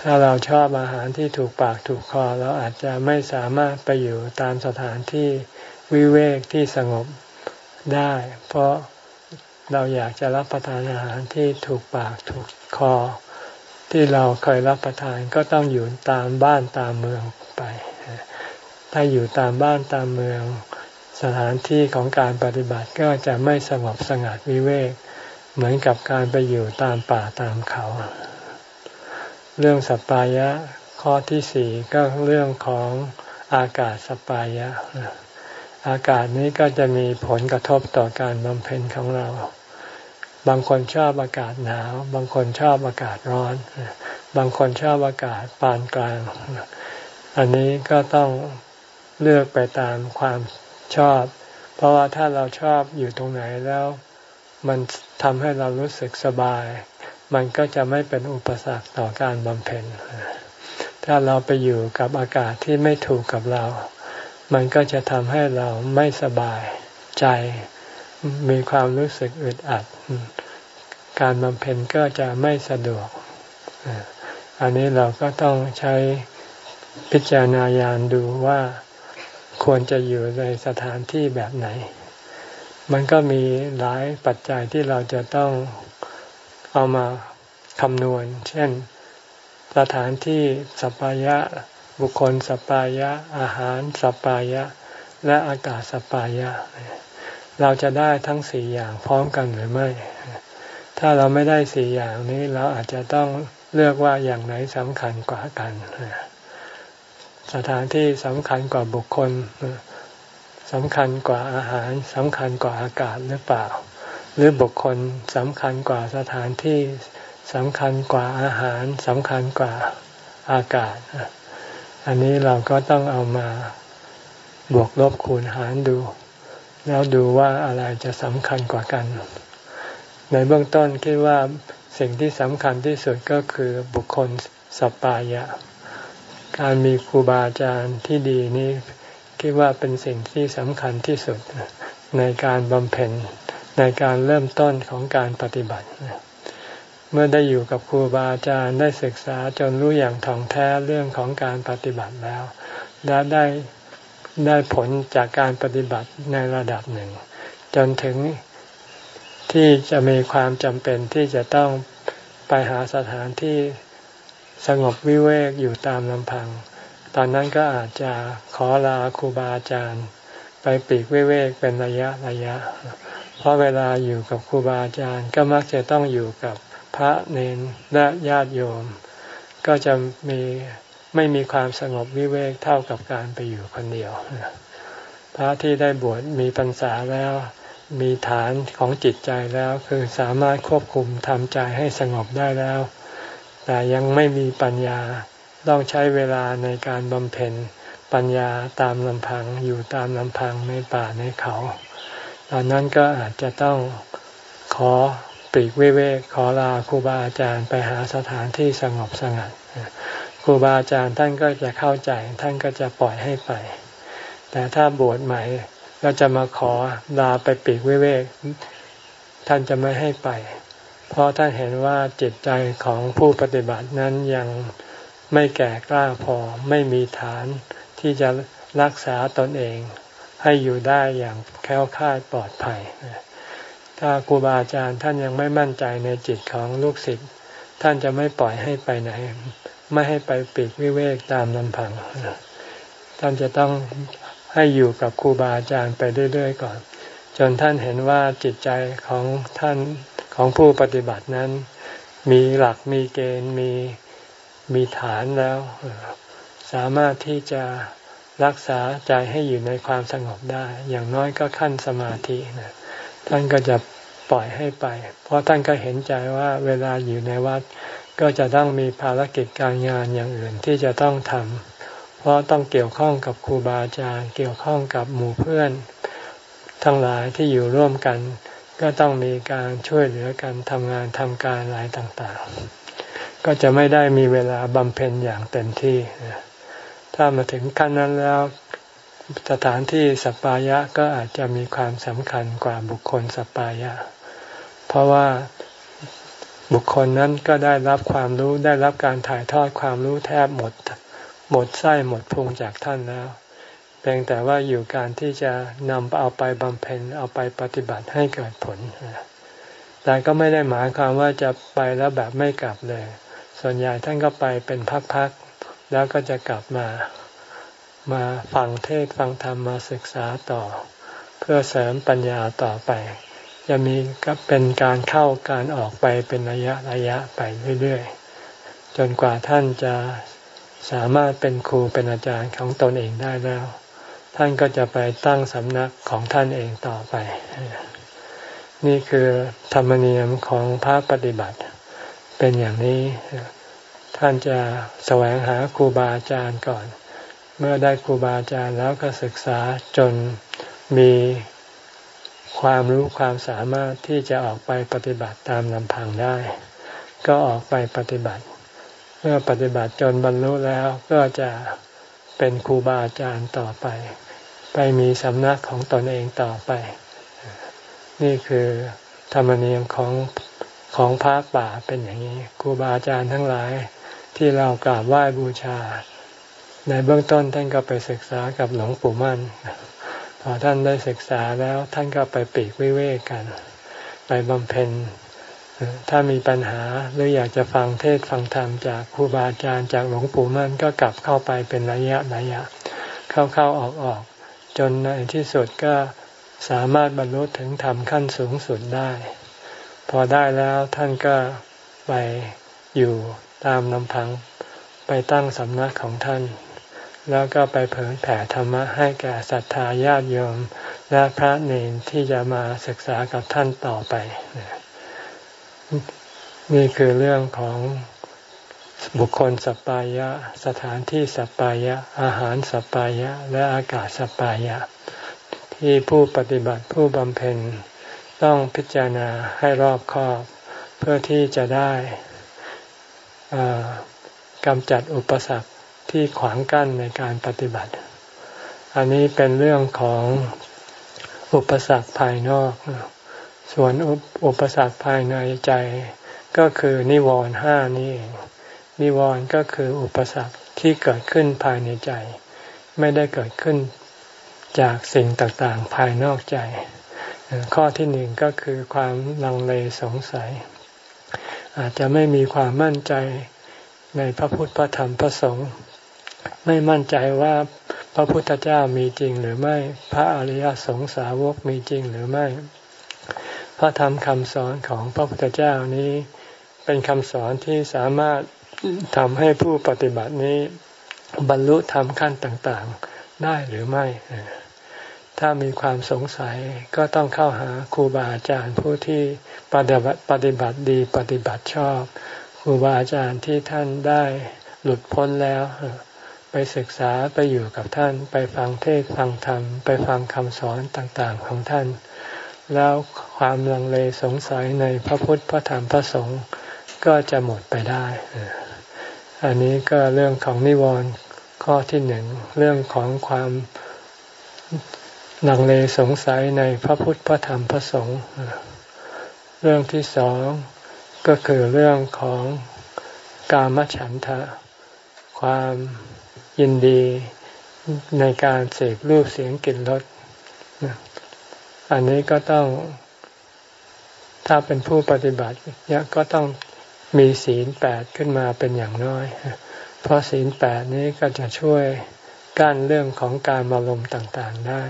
ถ้าเราชอบอาหารที่ถูกปากถูกคอ เราอาจจะไม่สามารถไปอยู่ตามสถานที่วิเวกที่สงบได้ เพราะเราอยากจะรับประทานอาหารที่ถูกปากถูกคอ ที่เราเคยรับประทานก็ต้องอยู่ตามบ้านตามเมืองไป ถ้าอยู่ตามบ้านตามเมือง สถานที่ของการปฏิบัติก็จะไม่สงบสงัดวิเวก เหมือนกับการไปอยู่ตามป่าตามเขา เรื่องสัปปายะข้อที่สี่ก็เรื่องของอากาศสปายะ อากาศนี้ก็จะมีผลกระทบต่อการบำเพ็ญของเรา บางคนชอบอากาศหนาว บางคนชอบอากาศร้อน บางคนชอบอากาศปานกลาง อันนี้ก็ต้องเลือกไปตามความชอบ เพราะว่าถ้าเราชอบอยู่ตรงไหนแล้ว มันทำให้เรารู้สึกสบาย มันก็จะไม่เป็นอุปสรรคต่อการบำเพ็ญ ถ้าเราไปอยู่กับอากาศที่ไม่ถูกกับเรา มันก็จะทำให้เราไม่สบายใจมีความรู้สึกอึดอัด การบำเพ็ญก็จะไม่สะดวก อันนี้เราก็ต้องใช้พิจารณาญาณดูว่าควรจะอยู่ในสถานที่แบบไหน มันก็มีหลายปัจจัยที่เราจะต้อง เอามาคำนวณ เช่น สถานที่สัปายะ บุคคลสัปายะ อาหารสัปายะ และอากาศสัปายะ เราจะได้ทั้งสี่อย่างพร้อมกันหรือไม่ ถ้าเราไม่ได้สี่อย่างนี้เราอาจจะต้องเลือกว่าอย่างไหนสำคัญกว่ากัน สถานที่สำคัญกว่าบุคคลสำคัญกว่าอาหารสำคัญกว่าอากาศหรือเปล่า หรือบุคคลสำคัญกว่าสถานที่สำคัญกว่าอาหารสำคัญกว่าอากาศ อันนี้เราก็ต้องเอามาบวกลบคูณหารดู แล้วดูว่าอะไรจะสำคัญกว่ากัน ในเบื้องต้นคิดว่าสิ่งที่สำคัญที่สุดก็คือบุคคลสปายะ การมีครูบาอาจารย์ที่ดีนี้คิดว่าเป็นสิ่งที่สำคัญที่สุดในการบำเพ็ญ ในการเริ่มต้นของการปฏิบัติ เมื่อได้อยู่กับครูบาอาจารย์ได้ศึกษาจนรู้อย่างถ่องแท้เรื่องของการปฏิบัติแล้ว และได้ได้ผลจากการปฏิบัติในระดับหนึ่ง จนถึงที่จะมีความจำเป็นที่จะต้องไปหาสถานที่สงบวิเวกอยู่ตามลำพัง ตอนนั้นก็อาจจะขอลาครูบาอาจารย์ ไปปีกวิเวกเป็นระยะระยะ เพราะเวลาอยู่กับครูบาอาจารย์ก็มักจะต้องอยู่กับพระเนนและญาติโยม ก็จะมีไม่มีความสงบวิเวกเท่ากับการไปอยู่คนเดียว พระที่ได้บวชมีพรรษาแล้ว มีฐานของจิตใจแล้วคือสามารถควบคุมทำใจให้สงบได้แล้ว แต่ยังไม่มีปัญญาต้องใช้เวลาในการบำเพ็ญปัญญาตามลำพังอยู่ตามลำพังในป่าในเขา ตอนนั้นก็อาจจะต้องขอปลีกวิเวกขอลาครูบาอาจารย์ไปหาสถานที่สงบสงัดครูบาอาจารย์ท่านก็จะเข้าใจท่านก็จะปล่อยให้ไป แต่ถ้าบวชใหม่ก็จะมาขอลาไปปีกวิเวก ท่านจะไม่ให้ไป เพราะท่านเห็นว่าจิตใจของผู้ปฏิบัตินั้นยังไม่แก่กล้าพอไม่มีฐานที่จะรักษาตนเอง ให้อยู่ได้อย่างแค้วคาดปลอดภัย ถ้าครูบาอาจารย์ท่านยังไม่มั่นใจในจิตของลูกศิษย์ท่านจะไม่ปล่อยให้ไปไหน ไม่ให้ไปปีกวิเวกตามลำพัง ท่านจะต้องให้อยู่กับครูบาอาจารย์ไปเรื่อยๆก่อน จนท่านเห็นว่าจิตใจของท่านของผู้ปฏิบัตินั้น มีหลักมีเกณฑ์มีมีฐานแล้ว สามารถที่จะ รักษาใจให้อยู่ในความสงบได้ อย่างน้อยก็ขั้นสมาธินะท่านก็จะปล่อยให้ไป เพราะท่านก็เห็นใจว่าเวลาอยู่ในวัด ก็จะต้องมีภารกิจการงานอย่างอื่นที่จะต้องทำเพราะต้องเกี่ยวข้องกับครูบาอาจารย์ เกี่ยวข้องกับหมู่เพื่อน ทั้งหลายที่อยู่ร่วมกัน ก็ต้องมีการช่วยเหลือกันทำงานทำการหลายต่างๆ ก็จะไม่ได้มีเวลาบำเพ็ญอย่างเต็มที่ ถ้ามาถึงขั้นนั้นแล้วสถานที่สปายะก็อาจจะมีความสำคัญกว่าบุคคลสปายะ เพราะว่าบุคคลนั้นก็ได้รับความรู้ได้รับการถ่ายทอดความรู้แทบหมด หมดไส้หมดพุงจากท่านแล้วเพียงแต่ว่าอยู่การที่จะนำเอาไปบำเพ็ญเอาไปปฏิบัติให้เกิดผล แต่ก็ไม่ได้หมายความว่าจะไปแล้วแบบไม่กลับเลย ส่วนใหญ่ท่านก็ไปเป็นพัก แล้วก็จะกลับมามาฟังเทศฟังธรรมมาศึกษาต่อ เพื่อเสริมปัญญาต่อไป จะมีก็เป็นการเข้าการออกไปเป็นระยะระยะไปเรื่อยๆ จนกว่าท่านจะสามารถเป็นครูเป็นอาจารย์ของตนเองได้แล้ว ท่านก็จะไปตั้งสำนักของท่านเองต่อไป นี่คือธรรมเนียมของพระปฏิบัติ เป็นอย่างนี้ ท่านจะแสวงหาครูบาอาจารย์ก่อน เมื่อได้ครูบาอาจารย์แล้วก็ศึกษาจนมีความรู้ความสามารถที่จะออกไปปฏิบัติตามลำพังได้ ก็ออกไปปฏิบัติ เมื่อปฏิบัติจนบรรลุแล้วก็จะเป็นครูบาอาจารย์ต่อไป ไปมีสำนักของตนเองต่อไป นี่คือธรรมเนียมของของพระป่าเป็นอย่างนี้ครูบาอาจารย์ทั้งหลาย ที่เรากราบไหว้บูชา ในเบื้องต้นท่านก็ไปศึกษากับหลวงปู่มั่น พอท่านได้ศึกษาแล้วท่านก็ไปปีกวิเวกกัน ไปบำเพ็ญ ถ้ามีปัญหาหรืออยากจะฟังเทศฟังธรรมจากครูบาอาจารย์จากหลวงปู่มั่นก็กลับเข้าไปเป็นระยะระยะ เข้าเข้าออกออกจนในที่สุดก็สามารถบรรลุถึงธรรมขั้นสูงสุดได้ พอได้แล้วท่านก็ไปอยู่ ตามลำพังไปตั้งสำนักของท่าน แล้วก็ไปเผยแผ่ธรรมะให้แก่ศรัทธาญาติโยม และพระเนรที่จะมาศึกษากับท่านต่อไป นี่คือเรื่องของบุคคลสัปายะ สถานที่สัปายะ อาหารสัปายะ และอากาศสัปายะ ที่ผู้ปฏิบัติผู้บำเพ็ญต้องพิจารณาให้รอบคอบ เพื่อที่จะได้ กำจัดอุปสรรคที่ขวางกั้นในการปฏิบัติ อันนี้เป็นเรื่องของอุปสรรคภายนอก ส่วนอุปสรรคภายในใจก็คือนิวรณ์ห้านี่เองนิวรณ์ก็คืออุปสรรคที่เกิดขึ้นภายในใจ ไม่ได้เกิดขึ้นจากสิ่งต่างๆ ภายนอกใจ ข้อที่หนึ่งก็คือความลังเลสงสัย อาจจะไม่มีความมั่นใจในพระพุทธพระธรรมพระสงฆ์ไม่มั่นใจว่าพระพุทธเจ้ามีจริงหรือไม่ พระอริยสงสาวกมีจริงหรือไม่ พระธรรมคำสอนของพระพุทธเจ้านี้ เป็นคำสอนที่สามารถทำให้ผู้ปฏิบัตินี้บรรลุธรรมขั้นต่างๆ ได้หรือไม่ ถ้ามีความสงสัยก็ต้องเข้าหาครูบาอาจารย์ผู้ที่ปฏิบัติปฏิบัติดีปฏิบัติชอบครูบาอาจารย์ที่ท่านได้หลุดพ้นแล้ว ไปศึกษาไปอยู่กับท่าน ไปฟังเทศฟังธรรม ไปฟังคำสอนต่างๆของท่าน แล้วความลังเลสงสัยในพระพุทธพระธรรมพระสงฆ์ก็จะหมดไปได้ อันนี้ก็เรื่องของนิวรณ์ข้อที่หนึ่งเรื่องของความ ลังเลสงสัยในพระพุทธพระธรรมพระสงฆ์เรื่องที่สองก็คือเรื่องของกามฉันทะ ความยินดีในการเสกรูปเสียงกลิ่นรสอันนี้ก็ต้อง ถ้าเป็นผู้ปฏิบัติเนี่ยก็ต้องมีศีลแปดขึ้นมาเป็นอย่างน้อย เพราะศีลแปดนี้ก็จะช่วย กั้นเรื่องของการอารมณ์ต่างๆได้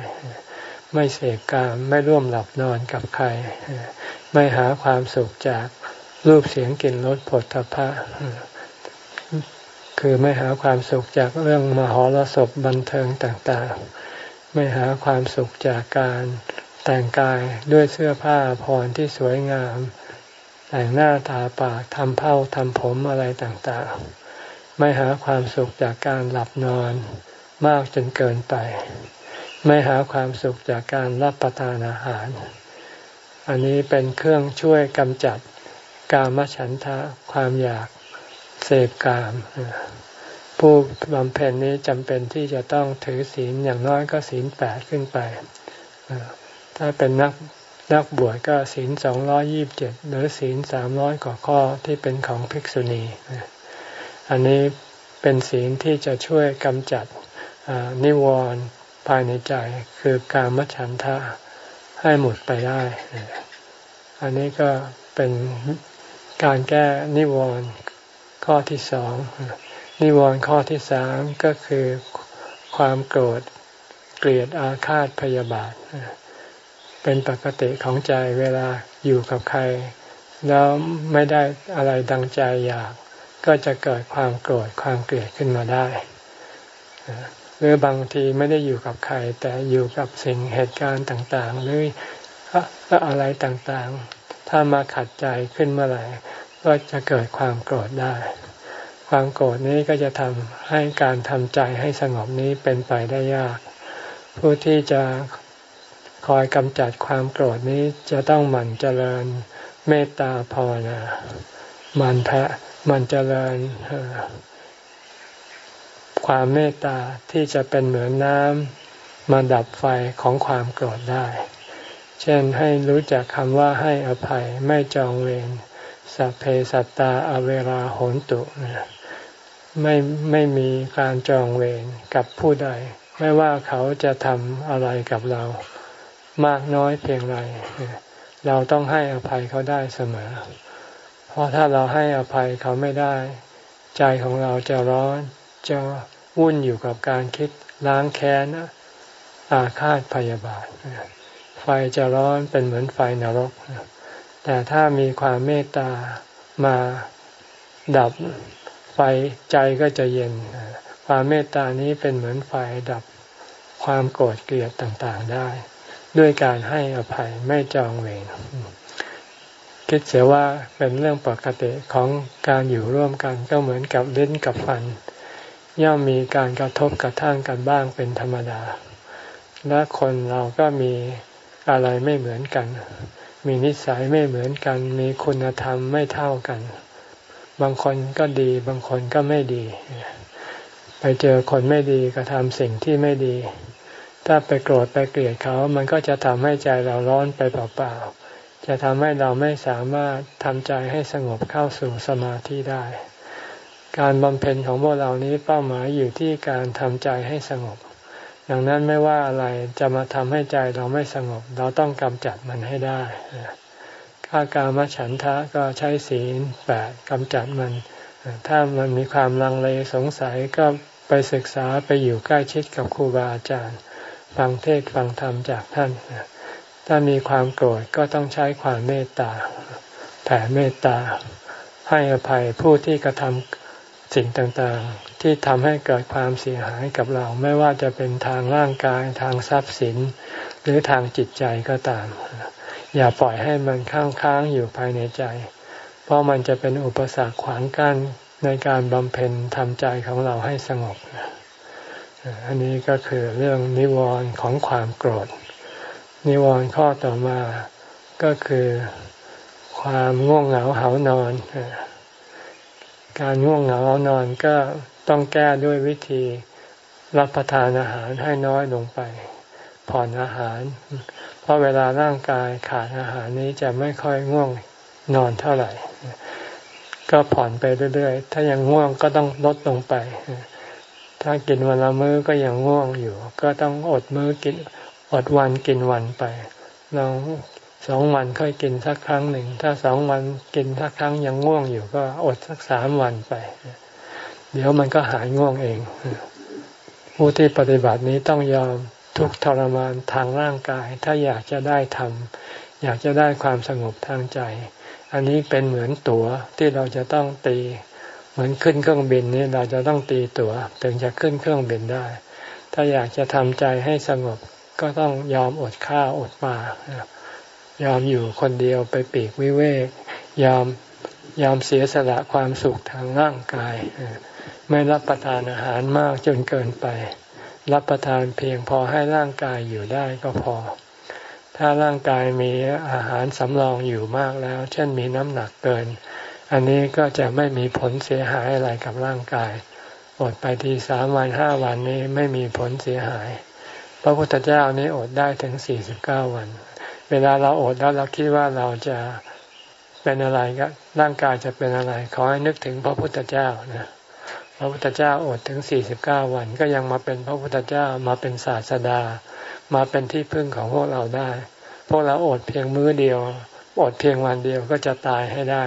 ไม่เสกกามไม่ร่วมหลับนอนกับใคร ไม่หาความสุขจากรูปเสียงกลิ่นรสผลทพะคือไม่หาความสุขจากเรื่องมหรสพบันเทิงต่างๆ ไม่หาความสุขจากการแต่งกายด้วยเสื้อผ้าพรที่สวยงาม แต่งหน้าทาปากทำเผ้าทำผมอะไรต่างๆ ไม่หาความสุขจากการหลับนอน มากจนเกินไป ไม่หาความสุขจากการรับประทานอาหาร อันนี้เป็นเครื่องช่วยกำจัดกามฉันทะความอยากเสพกาม ผู้บำเพ็ญนี้จำเป็นที่จะต้องถือศีลอย่างน้อยก็ศีลแปดขึ้นไป ถ้าเป็นนักนักบวชก็ศีลสองร้อยี่บเจ็ดหรือศีลสามร้อยกว่าข้อที่เป็นของภิกษุณี อันนี้เป็นศีลที่จะช่วยกำจัด นิวรณ์ภายในใจคือการมฉันทะให้หมดไปได้ อันนี้ก็เป็นการแก้นิวรณ์ข้อที่สอง นิวรณ์ข้อที่สามก็คือความโกรธเกลียดอาฆาตพยาบาท เป็นปกติของใจเวลาอยู่กับใคร แล้วไม่ได้อะไรดังใจอยาก ก็จะเกิดความโกรธความเกลียดขึ้นมาได้ รือบางทีไม่ได้อยู่กับใคร แต่อยู่กับสิ่งเหตุการณ์ต่าง ๆ หรืออะไรต่างๆ ถ้ามาขัดใจขึ้นเมื่อไหร่ก็จะเกิดความโกรธได้ ความโกรธนี้ก็จะทำให้การทำใจให้สงบนี้เป็นไปได้ยาก ผู้ที่จะคอยกำจัดความโกรธนี้จะต้องหมั่นเจริญเมตตาภาวนามันแพะมันเจริญ ความเมตตาที่จะเป็นเหมือนน้ำมาดับไฟของความโกรธได้ เช่นให้รู้จักคำว่าให้อภัยไม่จองเวรสัพเพสัตตาอเวราโหนตุไม่ไม่มีการจองเวรกับผู้ใด ไม่ว่าเขาจะทำอะไรกับเรา มากน้อยเพียงไรเราต้องให้อภัยเขาได้เสมอ เพราะถ้าเราให้อภัยเขาไม่ได้ ใจของเราจะร้อนจะ วุ่นอยู่กับการคิดล้างแค้นอาฆาตพยาบาท ไฟจะร้อนเป็นเหมือนไฟนรก แต่ถ้ามีความเมตตามาดับไฟใจก็จะเย็น ความเมตตานี้เป็นเหมือนไฟดับความโกรธเกลียดต่างๆได้ ด้วยการให้อภัยไม่จองเวรคิดเสียว่าเป็นเรื่องปกติของการอยู่ร่วมกันก็เหมือนกับลิ้นกับฟัน ย่อมมีการกระทบกระทั่งกันบ้างเป็นธรรมดา และคนเราก็มีอะไรไม่เหมือนกัน มีนิสัยไม่เหมือนกัน มีคุณธรรมไม่เท่ากัน บางคนก็ดี บางคนก็ไม่ดี ไปเจอคนไม่ดีก็ทำสิ่งที่ไม่ดี ถ้าไปโกรธไปเกลียดเขา มันก็จะทำให้ใจเราร้อนไปเปล่าๆ จะทำให้เราไม่สามารถทำใจให้สงบเข้าสู่สมาธิได้ การบำเพ็ญของพวกเรานี้เป้าหมายอยู่ที่การทำใจให้สงบ ดังนั้นไม่ว่าอะไรจะมาทำให้ใจเราไม่สงบ เราต้องกำจัดมันให้ได้ข้าการมฉันทะก็ใช้ศีลแปดกำจัดมัน ถ้ามันมีความลังเลสงสัยก็ไปศึกษาไปอยู่ใกล้ชิดกับครูบาอาจารย์ ฟังเทศฟังธรรมจากท่าน ถ้ามีความโกรธก็ต้องใช้ความเมตตา แผ่เมตตา ให้อภัยผู้ที่กระทำ สิ่งต่างๆ ที่ทำให้เกิดความเสียหายกับเรา ไม่ว่าจะเป็นทางร่างกายทางทรัพย์สิน หรือทางจิตใจก็ตาม อย่าปล่อยให้มันค้างค้างอยู่ภายในใจ เพราะมันจะเป็นอุปสรรคขวางกั้นในการบำเพ็ญทำใจของเราให้สงบ อันนี้ก็คือเรื่องนิวรณ์ของความโกรธ นิวรณ์ข้อต่อมาก็คือความง่วงเหงาเหานอน การง่วงเหงาเหานอนก็ต้องแก้ด้วยวิธีรับประทานอาหารให้น้อยลงไป ผ่อนอาหาร เพราะเวลาร่างกายขาดอาหารนี้จะไม่ค่อยง่วงนอนเท่าไหร่ ก็ผ่อนไปเรื่อยๆ ถ้ายังง่วงก็ต้องลดลงไป ถ้ากินวันละมื้อก็ยังง่วงอยู่ ก็ต้องอดมื้อกินอดวันกินวันไปลอง สองวันค่อยกินสักครั้งหนึ่ง ถ้าสองวันกินสักครั้งยังง่วงอยู่ก็อดสักสามวันไป เดี๋ยวมันก็หายง่วงเอง ผู้ที่ปฏิบัตินี้ต้องยอมทุกทรมานทางร่างกาย ถ้าอยากจะได้ทำอยากจะได้ความสงบทางใจ อันนี้เป็นเหมือนตั๋วที่เราจะต้องตี เหมือนขึ้นเครื่องบินนี่เราจะต้องตีตัว๋วถึงจะขึ้นเครื่องบินได้ ถ้าอยากจะทำใจให้สงบก็ต้องยอมอดข้าวอดปลา ยอมอยู่คนเดียวไปปีกวิเวก ยอมยอมเสียสละความสุขทางร่างกาย ไม่รับประทานอาหารมากจนเกินไป รับประทานเพียงพอให้ร่างกายอยู่ได้ก็พอ ถ้าร่างกายมีอาหารสำรองอยู่มากแล้ว เช่นมีน้ำหนักเกิน อันนี้ก็จะไม่มีผลเสียหายอะไรกับร่างกายอดไปทีสามวันห้าวันนี้ไม่มีผลเสียหาย พระพุทธเจ้านี้อดได้ถึงสี่สิบเก้าวัน เวลาเราอดแล้วเราคิดว่าเราจะเป็นอะไรก็ร่างกายจะเป็นอะไร ขอให้นึกถึงพระพุทธเจ้านะพระพุทธเจ้าอดถึงสี่สิบเก้าวัน ก็ยังมาเป็นพระพุทธเจ้ามาเป็นศาสดา มาเป็นที่พึ่งของพวกเราได้ พวกเราอดเพียงมื้อเดียว อดเพียงวันเดียวก็จะตายให้ได้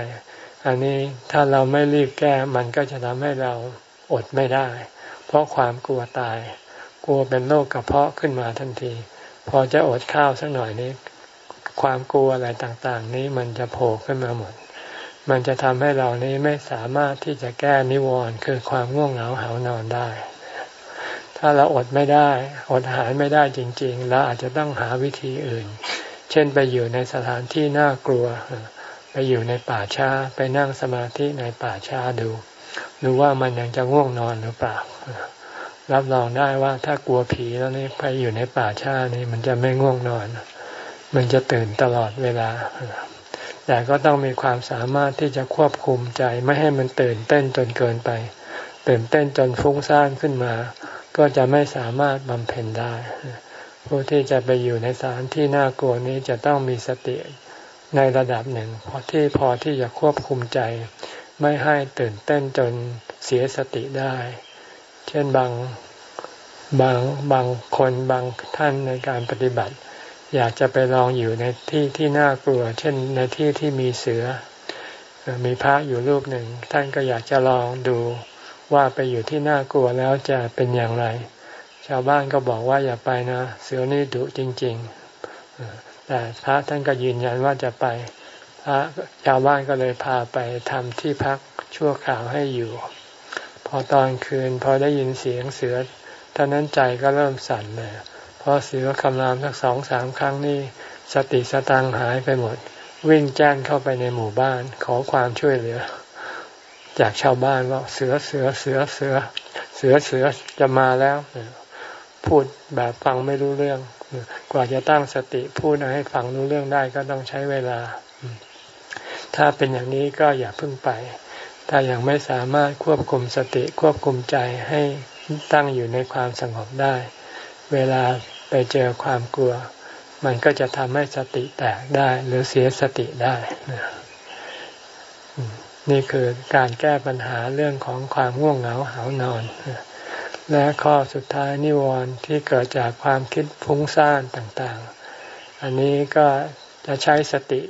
อันนี้ถ้าเราไม่รีบแก้มันก็จะทำให้เราอดไม่ได้ เพราะความกลัวตาย กลัวเป็นโรคกระเพาะขึ้นมาทันที พอจะอดข้าวสักหน่อยนี้ ความกลัวอะไรต่างๆ นี้มันจะโผล่ขึ้นมาหมด มันจะทำให้เรานี้ไม่สามารถที่จะแก้นิวรณ์คือความง่วงเหงาหานอนได้ ถ้าเราอดไม่ได้อดอาหารไม่ได้จริงๆเราอาจจะต้องหาวิธีอื่น เช่นไปอยู่ในสถานที่น่ากลัว ไปอยู่ในป่าช้าไปนั่งสมาธิในป่าช้าดูดูว่ามันยังจะง่วงนอนหรือเปล่ารับรองได้ว่าถ้ากลัวผีแล้วนี่ไปอยู่ในป่าช้านี่มันจะไม่ง่วงนอน มันจะตื่นตลอดเวลา แต่ก็ต้องมีความสามารถที่จะควบคุมใจไม่ให้มันตื่นเต้นจนเกินไป ตื่นเต้นจนฟุ้งซ่านขึ้นมา ก็จะไม่สามารถบำเพ็ญได้ ผู้ที่จะไปอยู่ในสถานที่น่ากลัวนี้จะต้องมีสติในระดับหนึ่งพอที่พอที่จะควบคุมใจ ไม่ให้ตื่นเต้นจนเสียสติได้ เช่นบางบางบางคนบางท่านในการปฏิบัติ อยากจะไปลองอยู่ในที่ที่น่ากลัว เช่นในที่ที่มีเสือ มีพระอยู่รูปหนึ่ง ท่านก็อยากจะลองดูว่าไปอยู่ที่น่ากลัวแล้วจะเป็นอย่างไร ชาวบ้านก็บอกว่าอย่าไปนะ เสือนี่ดุจริง ๆ แต่พระท่านก็ยืนยันว่าจะไป พระชาวบ้านก็เลยพาไปทำที่พักชั่วคราวให้อยู่ พอตอนคืนพอได้ยินเสียงเสือท่านั้นใจก็เริ่มสั่นเลย อเสือคำรามสักสองสามครั้งนี่สติสตังหายไปหมด วิ่งแจ้งเข้าไปในหมู่บ้าน ขอความช่วยเหลือ จากชาวบ้านว่าเสือเสือเสือเสือ เสือเสือจะมาแล้ว พูดแบบฟังไม่รู้เรื่อง กว่าจะตั้งสติพูดให้ฟังรู้เรื่องได้ก็ต้องใช้เวลา ถ้าเป็นอย่างนี้ก็อย่าเพิ่งไป ถ้ายัางไม่สามารถควบคุมสติควบคุมใจให้ตั้งอยู่ในความสงบได้ เวลา ไปเจอความกลัว มันก็จะทำให้สติแตกได้ หรือเสียสติได้นี่คือการแก้ปัญหาเรื่องของความง่วงเหงาหานอน และข้อสุดท้ายนิวรณ์ที่เกิดจากความคิดฟุ้งซ่านต่างๆ อันนี้ก็จะใช้สติ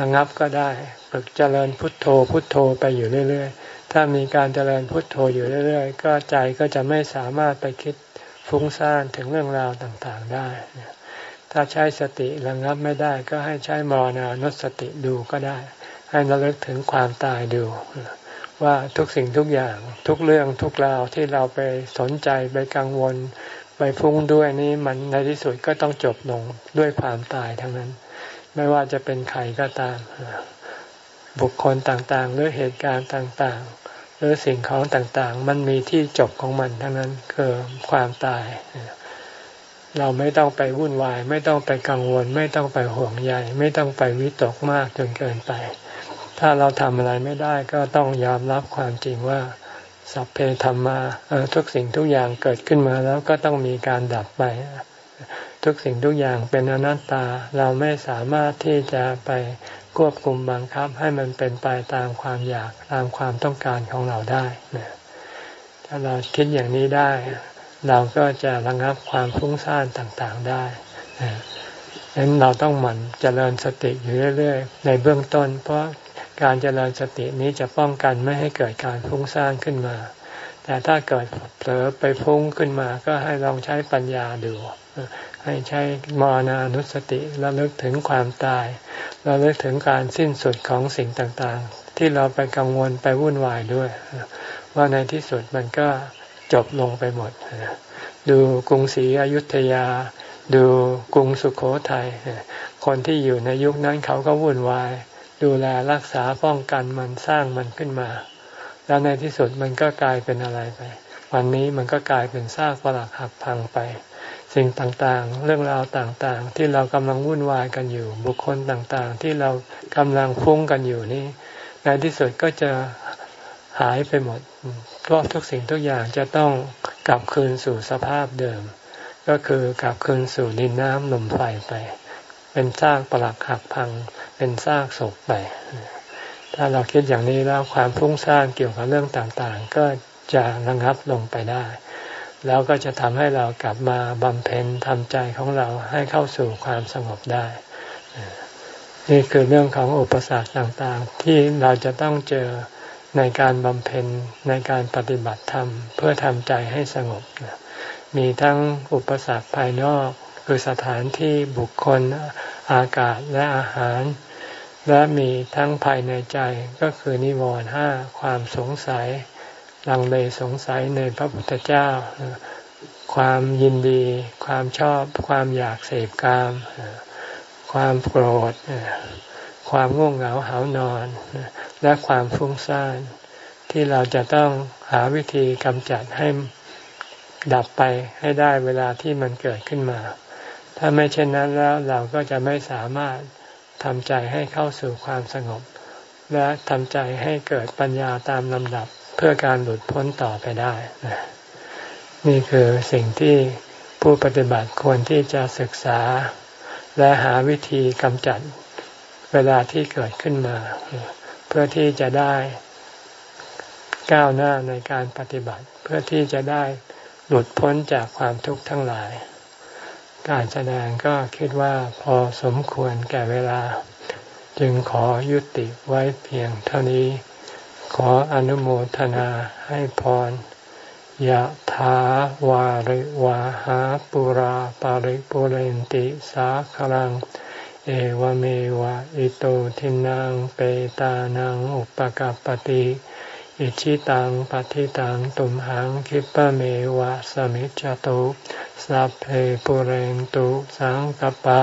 ระงับก็ได้ฝึกเจริญพุทโธพุทโธไปอยู่เรื่อย ๆ ถ้ามีการเจริญพุทโธอยู่เรื่อย ๆ ก็ใจก็จะไม่สามารถไปคิด ฟุ้งซ่านถึงเรื่องราวต่างๆได้ ถ้าใช้สติระงับไม่ได้ก็ให้ใช้มรณานุสติดูก็ได้ ให้ระลึกถึงความตายดู ว่าทุกสิ่งทุกอย่างทุกเรื่องทุกราวที่เราไปสนใจไปกังวลไปฟุ้งด้วยนี้มันในที่สุดก็ต้องจบลงด้วยความตายทั้งนั้น ไม่ว่าจะเป็นใครก็ตามบุคคลต่างๆ หรือเหตุการณ์ต่างๆ รือสิ่งของต่างๆ มันมีที่จบของมันทั้งนั้นคือความตาย เราไม่ต้องไปวุ่นวาย ไม่ต้องไปกังวล ไม่ต้องไปห่วงใยไม่ต้องไปวิตกมากจนเกินไป ถ้าเราทำอะไรไม่ได้ก็ต้องยอมรับความจริงว่าสัพเพธรรมาทุกสิ่งทุกอย่างเกิดขึ้นมาแล้วก็ต้องมีการดับไป ทุกสิ่งทุกอย่างเป็นอนัตตาเราไม่สามารถที่จะไป ควบคุมบังคับให้มันเป็นไปตามความอยากตามความต้องการของเราได้ถ้าเราคิดอย่างนี้ได้ เราก็จะระงับความฟุ้งซ่านต่างๆได้ดังนั้นเราต้องหมั่นเจริญสติอยู่เรื่อยๆ ในเบื้องต้น เพราะการเจริญสตินี้จะป้องกันไม่ให้เกิดการฟุ้งซ่านขึ้นมา แต่ถ้าเกิดเผลอไปฟุ้งขึ้นมา ก็ให้ลองใช้ปัญญาดู ให้ใช้มรณานุสติระลึกถึงความตายระลึกถึงการสิ้นสุดของสิ่งต่างๆ ที่เราไปกังวลไปวุ่นวายด้วย ว่าในที่สุดมันก็จบลงไปหมด ดูกรุงศรีอยุธยา ดูกรุงสุขโขทยัยคนที่อยู่ในยุคนั้นเขาก็วุ่นวาย ดูแลรักษาป้องกันมันสร้างมันขึ้นมา แล้วในที่สุดมันก็กลายเป็นอะไรไป วันนี้มันก็กลายเป็นซากปรักหักพังไป สิ่งต่างๆ เรื่องราวต่างๆ ที่เรากำลังวุ่นวายกันอยู่ บุคคลต่างๆ ที่เรากำลังฟุ้งกันอยู่นี่ในที่สุดก็จะหายไปหมดเพราะทุกสิ่งทุกอย่างจะต้องกลับคืนสู่สภาพเดิม ก็คือกลับคืนสู่ดินน้ำลมไฟไป เป็นซากปรักหักพัง เป็นซากศพไป ถ้าเราคิดอย่างนี้แล้วความฟุ้งซ่านเกี่ยวกับเรื่องต่างๆ ก็จะระงับลงไปได้ แล้วก็จะทำให้เรากลับมาบำเพ็ญทำใจของเราให้เข้าสู่ความสงบได้ นี่คือเรื่องของอุปสรรคต่างๆ ที่เราจะต้องเจอในการบำเพ็ญในการปฏิบัติธรรม เพื่อทำใจให้สงบ มีทั้งอุปสรรคภายนอกคือสถานที่บุคคลอากาศและอาหาร และมีทั้งภายในใจก็คือนิวรณ์ห้าความสงสัย ลังเลสงสัยในพระพุทธเจ้า ความยินดี ความชอบ ความอยากเสพกาม ความโกรธ ความง่วงเหงาหานอน และความฟุ้งซ่านที่เราจะต้องหาวิธีกำจัดให้ดับไปให้ได้เวลาที่มันเกิดขึ้นมา ถ้าไม่เช่นนั้นแล้วเราก็จะไม่สามารถทำใจให้เข้าสู่ความสงบ และทำใจให้เกิดปัญญาตามลำดับ เพื่อการหลุดพ้นต่อไปได้นี่คือสิ่งที่ผู้ปฏิบัติควรที่จะศึกษา และหาวิธีกำจัดเวลาที่เกิดขึ้นมา เพื่อที่จะได้ก้าวหน้าในการปฏิบัติ เพื่อที่จะได้หลุดพ้นจากความทุกข์ทั้งหลาย การแสดงก็คิดว่าพอสมควรแก่เวลา จึงขอยุติไว้เพียงเท่านี้ ขออนุโมทนาให้พรยะถาวาริวาหาปุราปาริปุเรนติสาคลัง เอวเมวะอิโตทินังเปตานังอุปกัรปติอิชิตังปฏิตังตุมหังคิปะเมวะสมิจจตุสัพเพปุเรนตุสังกปา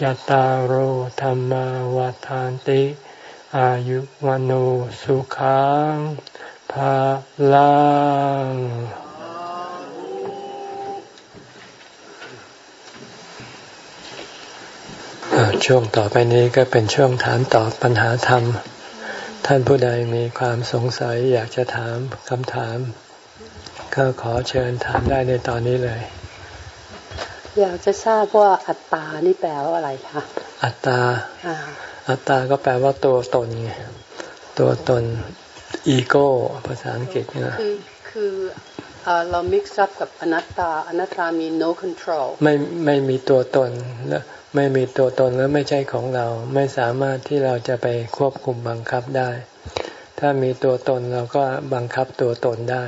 จตารโหธรรมวาทานติ อายุวันโอสุขังภาลังช่วงต่อไปนี้ก็เป็นช่วงถามตอบปัญหาธรรม ท่านผู้ใดมีความสงสัยอยากจะถามคำถาม ก็ขอเชิญถามได้ในตอนนี้เลย อยากจะทราบว่าอัตตานี่แปลว่าอะไรคะอัตตาอัตตาก็แปลว่าตัวตนไงตัวตนอีโก้ภาษาอังกฤษนะคือคือเรา mix up กับอนัตตาอนัตตามี no control ไม่ไม่มีตัวตนและไม่มีตัวตนแล้วไม่ใช่ของเรา ไม่สามารถที่เราจะไปควบคุมบังคับได้ ถ้ามีตัวตนเราก็บังคับตัวตนได้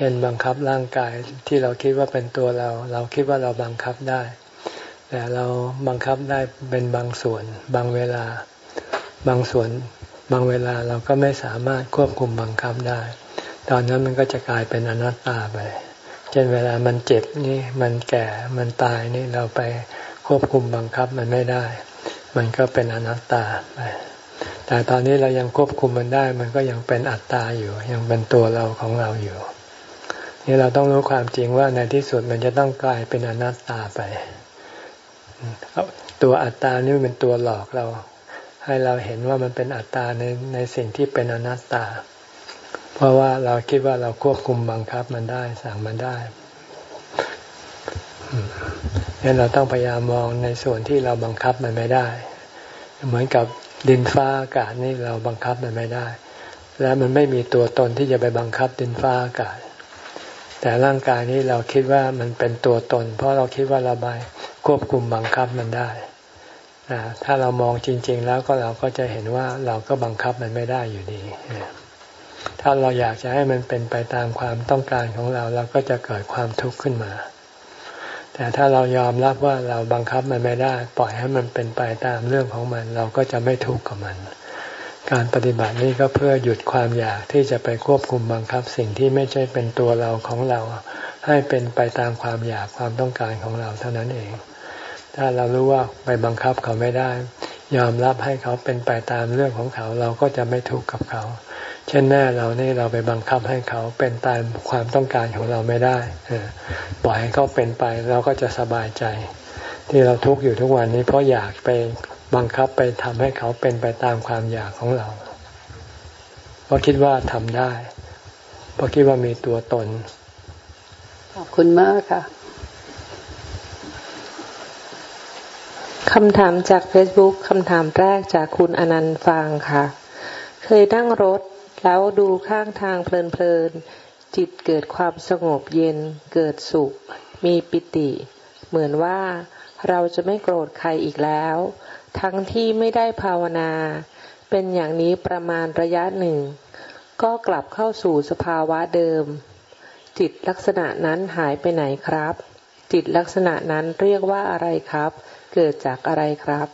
เช่นบังคับร่างกายที่เราคิดว่าเป็นตัวเรา เราคิดว่าเราบังคับได้ แต่เราบังคับได้เป็นบางส่วน บางเวลา บางส่วน บางเวลาเราก็ไม่สามารถควบคุมบังคับได้ ตอนนั้นมันก็จะกลายเป็นอนัตตาไปเช่นเวลามันเจ็บนี่มันแก่มันตายนี่เราไปควบคุมบังคับมันไม่ได้ มันก็เป็นอนัตตาไปแต่ตอนนี้เรายังควบคุมมันได้ มันก็ยังเป็นอัตตาอยู่ ยังเป็นตัวเราของเราอยู่ นี่เราต้องรู้ความจริงว่าในที่สุดมันจะต้องกลายเป็นอนัตตาไป ตัวอัตตานี่เป็นตัวหลอกเรา ให้เราเห็นว่ามันเป็นอัตตาในในสิ่งที่เป็นอนัตตา เพราะว่าเราคิดว่าเราควบคุมบังคับมันได้สั่งมันได้เนี่เราต้องพยายามมองในส่วนที่เราบังคับมันไม่ได้ เหมือนกับดินฟ้าอากาศนี่เราบังคับมันไม่ได้ และมันไม่มีตัวตนที่จะไปบังคับดินฟ้าอากาศ แต่ร่างกายนี้เราคิดว่ามันเป็นตัวตน เพราะเราคิดว่าเราไปควบคุมบังคับมันได้ถ้าเรามองจริง ๆ แล้วก็เราก็จะเห็นว่าเราก็บังคับมันไม่ได้อยู่ดีถ้าเราอยากจะให้มันเป็นไปตามความต้องการของเรา เราก็จะเกิดความทุกข์ขึ้นมา แต่ถ้าเรายอมรับว่าเราบังคับมันไม่ได้ ปล่อยให้มันเป็นไปตามเรื่องของมัน เราก็จะไม่ทุกข์กับมัน การปฏิบัตินี้ก็เพื่อหยุดความอยากที่จะไปควบคุมบังคับ สิ่งที่ไม่ใช่เป็นตัวเราของเรา ให้เป็นไปตามความอยากความต้องการของเราเท่านั้นเอง ถ้าเรารู้ว่าไปบังคับเขาไม่ได้ ยอมรับให้เขาเป็นไปตามเรื่องของเขาเราก็จะไม่ทุกข์กับเขา เช่นแม่เรานี่เราไปบังคับให้เขาเป็นตามความต้องการของเราไม่ได้ปล่อยให้เขาเป็นไปเราก็จะสบายใจ ที่เราทุกข์อยู่ทุกวันนี้เพราะอยากไป บังคับไปทำให้เขาเป็นไปตามความอยากของเราเพราะคิดว่าทำได้ เพราะคิดว่ามีตัวตน ขอบคุณมากค่ะคำถามจาก Facebook คำถามแรกจากคุณอนันต์ฟังค่ะ เคยนั่งรถแล้วดูข้างทางเพลินๆ จิตเกิดความสงบเย็น เกิดสุข มีปิติ เหมือนว่าเราจะไม่โกรธใครอีกแล้ว ทั้งที่ไม่ได้ภาวนา เป็นอย่างนี้ประมาณระยะหนึ่ง ก็กลับเข้าสู่สภาวะเดิม จิตลักษณะนั้นหายไปไหนครับ จิตลักษณะนั้นเรียกว่าอะไรครับ เกิดจากอะไรครับ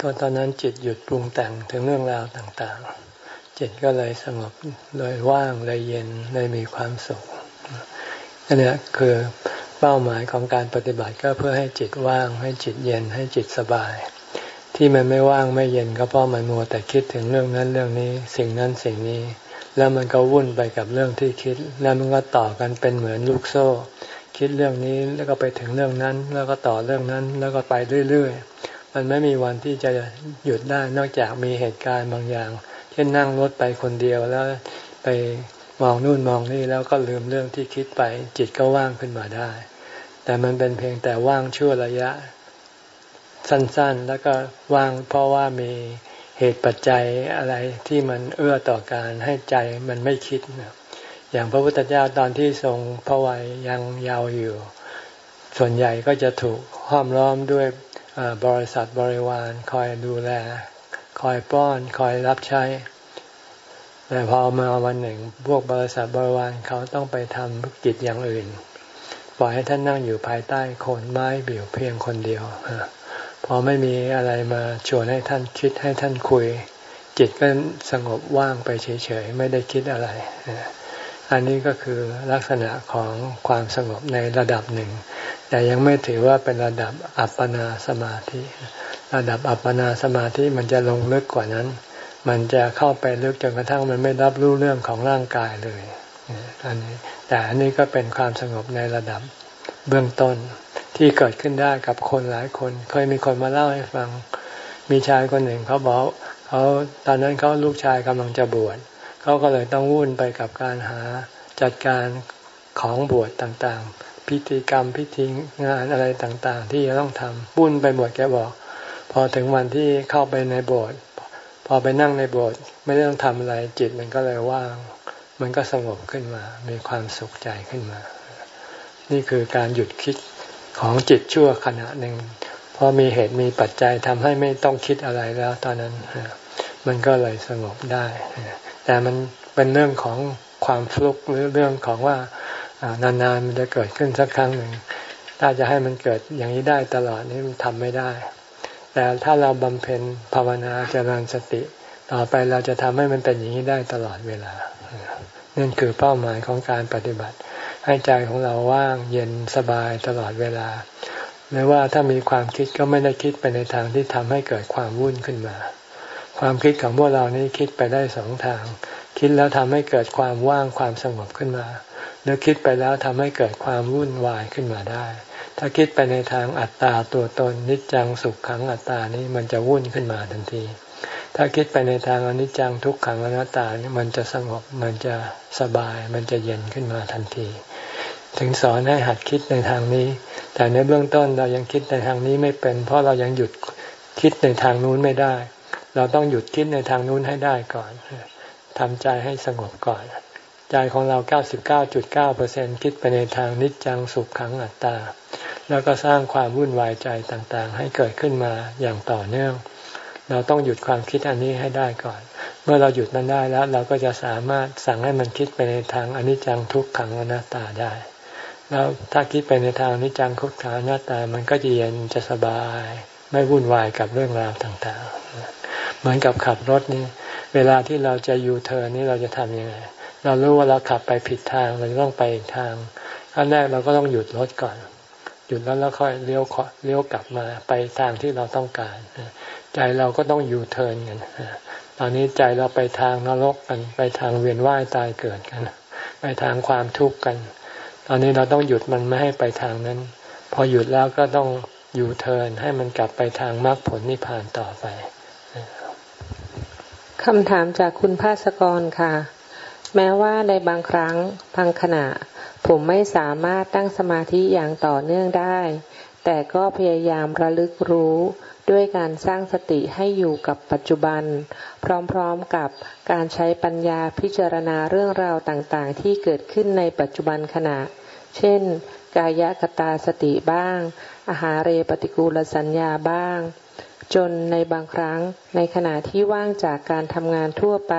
ก็ตอนนั้นจิตหยุดปรุงแต่งถึงเรื่องราวต่างๆ จิตก็เลยสงบเลยว่างเลยเย็นเลยมีความสุขอันนี้คือเป้าหมายของการปฏิบัติก็เพื่อให้จิตว่าง ให้จิตเย็นให้จิตสบาย ที่มันไม่ว่างไม่เย็นก็เพราะมันมัวแต่คิดถึงเรื่องนั้นเรื่องนี้ สิ่งนั้นสิ่งนี้ แล้วมันก็วุ่นไปกับเรื่องที่คิด แล้วมันก็ต่อกันเป็นเหมือนลูกโซ่ คิดเรื่องนี้แล้วก็ไปถึงเรื่องนั้น แล้วก็ต่อเรื่องนั้น แล้วก็ไปเรื่อยๆ มันไม่มีวันที่จะหยุดได้นอกจากมีเหตุการณ์บางอย่าง เช่นนั่งรถไปคนเดียวแล้วไปมองนู่นมองนี่แล้วก็ลืมเรื่องที่คิดไปจิตก็ว่างขึ้นมาได้ แต่มันเป็นเพียงแต่ว่างชั่วระยะ สั้นๆ แล้วก็ว่างเพราะว่ามีเหตุปัจจัยอะไรที่มันเอื้อต่อการให้ใจมันไม่คิด อย่างพระพุทธเจ้าตอนที่ทรงพระวัยยังยาวอยู่ ส่วนใหญ่ก็จะถูกห้อมล้อมด้วยบริษัทบริวารคอยดูแล คอยป้อนคอยรับใช้ แต่พอมาวันหนึ่งพวกบริษัทบริวารเขาต้องไปทำกิจอย่างอื่น ปล่อยให้ท่านนั่งอยู่ภายใต้โคนไม้เบี่ยวเพียงคนเดียว พอไม่มีอะไรมาชวนให้ท่านคิดให้ท่านคุย จิตก็สงบว่างไปเฉยๆ ไม่ได้คิดอะไร อันนี้ก็คือลักษณะของความสงบในระดับหนึ่ง แต่ยังไม่ถือว่าเป็นระดับอัปปนาสมาธิ ระดับอัปปนาสมาธิมันจะลงลึกกว่านั้น มันจะเข้าไปลึกจนกระทั่งมันไม่รับรู้เรื่องของร่างกายเลยอันนี้แต่อันนี้ก็เป็นความสงบในระดับเบื้องต้น ที่เกิดขึ้นได้กับคนหลายคน เคยมีคนมาเล่าให้ฟัง มีชายคนหนึ่งเขาบอกเขาตอนนั้นเขาลูกชายกำลังจะบวชเขาก็เลยต้องวุ่นไปกับการหาจัดการของบวชต่างๆ พิธีกรรมพิธีงานอะไรต่างๆ ที่จะต้องทำวุ่นไปหมดแกบอก พอถึงวันที่เข้าไปในโบสถ์พอไปนั่งในโบสถ์ไม่ได้ต้องทำอะไรจิตมันก็เลยว่าง มันก็สงบขึ้นมา มีความสุขใจขึ้นมา นี่คือการหยุดคิด ของจิตชั่วขณะหนึ่งพอมีเหตุมีปัจจัยทำให้ไม่ต้องคิดอะไรแล้ว ตอนนั้นมันก็เลยสงบได้ แต่มันเป็นเรื่องของความฟลุกหรือเรื่องของว่านานๆมันจะเกิดขึ้นสักครั้งหนึ่งถ้าจะให้มันเกิดอย่างนี้ได้ตลอดนี่มันทำไม่ได้ แต่ถ้าเราบำเพ็ญภาวนาเจริญสติ ต่อไปเราจะทำให้มันเป็นอย่างนี้ได้ตลอดเวลานั่นคือเป้าหมายของการปฏิบัติ ให้ใจของเราว่างเย็นสบายตลอดเวลาไม่ว่าถ้ามีความคิดก็ไม่ได้คิดไปในทางที่ทำให้เกิดความวุ่นขึ้นมา ความคิดของพวกเรานี้คิดไปได้สองทาง คิดแล้วทำให้เกิดความว่างความสงบขึ้นมาหรือคิดไปแล้วทำให้เกิดความวุ่นวายขึ้นมาได้ ถ้าคิดไปในทางอัตตาตัวตนนิจจังสุขขังอัตตานี้มันจะวุ่นขึ้นมาทันที ถ้าคิดไปในทางอนิจจังทุกขังอนัตตานี่มันจะสงบมันจะสบายมันจะเย็นขึ้นมาทันที ถึงสอนให้หัดคิดในทางนี้ แต่ในเบื้องต้นเรายังคิดในทางนี้ไม่เป็น เพราะเรายังหยุดคิดในทางนู้นไม่ได้ เราต้องหยุดคิดในทางนู้นให้ได้ก่อนทำใจให้สงบก่อน ใจของเรา 99.9%คิดไปในทางนิจจังสุขขังอัตตา แล้วก็สร้างความวุ่นวายใจต่างๆ ให้เกิดขึ้นมาอย่างต่อเนื่อง เราต้องหยุดความคิดอันนี้ให้ได้ก่อน เมื่อเราหยุดมันได้แล้ว เราก็จะสามารถสั่งให้มันคิดไปในทางอนิจจังทุกขังอนัตตาได้ แล้วถ้าคิดไปในทางนิจังทุกขังอนัตตา มันก็จะเย็นจะสบาย ไม่วุ่นวายกับเรื่องราวต่างๆ เหมือนกับขับรถนี่เวลาที่เราจะยูเทิร์นนี่เราจะทำยังไงเรารู้ว่าเราขับไปผิดทางเราต้องไปอีกทางขั้นแรกเราก็ต้องหยุดรถก่อน หยุดแล้วแล้วค่อยเลี้ยวเลี้ยวกลับมาไปทางที่เราต้องการ ใจเราก็ต้องยูเทิร์นกันตอนนี้ใจเราไปทางนรกกัน ไปทางเวียนว่ายตายเกิดกัน ไปทางความทุกข์กัน ตอนนี้เราต้องหยุดมันไม่ให้ไปทางนั้น พอหยุดแล้วก็ต้องอยู่เทินให้มันกลับไปทางมรรคผลนิพพานต่อไปคำถามจากคุณภาสกรค่ะ แม้ว่าในบางครั้งบางขณะ ผมไม่สามารถตั้งสมาธิอย่างต่อเนื่องได้ แต่ก็พยายามระลึกรู้ ด้วยการสร้างสติให้อยู่กับปัจจุบัน พร้อมๆกับการใช้ปัญญาพิจารณาเรื่องราวต่างๆ ที่เกิดขึ้นในปัจจุบันขณะ เช่น กายกตาสติบ้าง อาหารเรปฏิกูลสัญญาบ้าง จนในบางครั้งในขณะที่ว่างจากการทำงานทั่วไป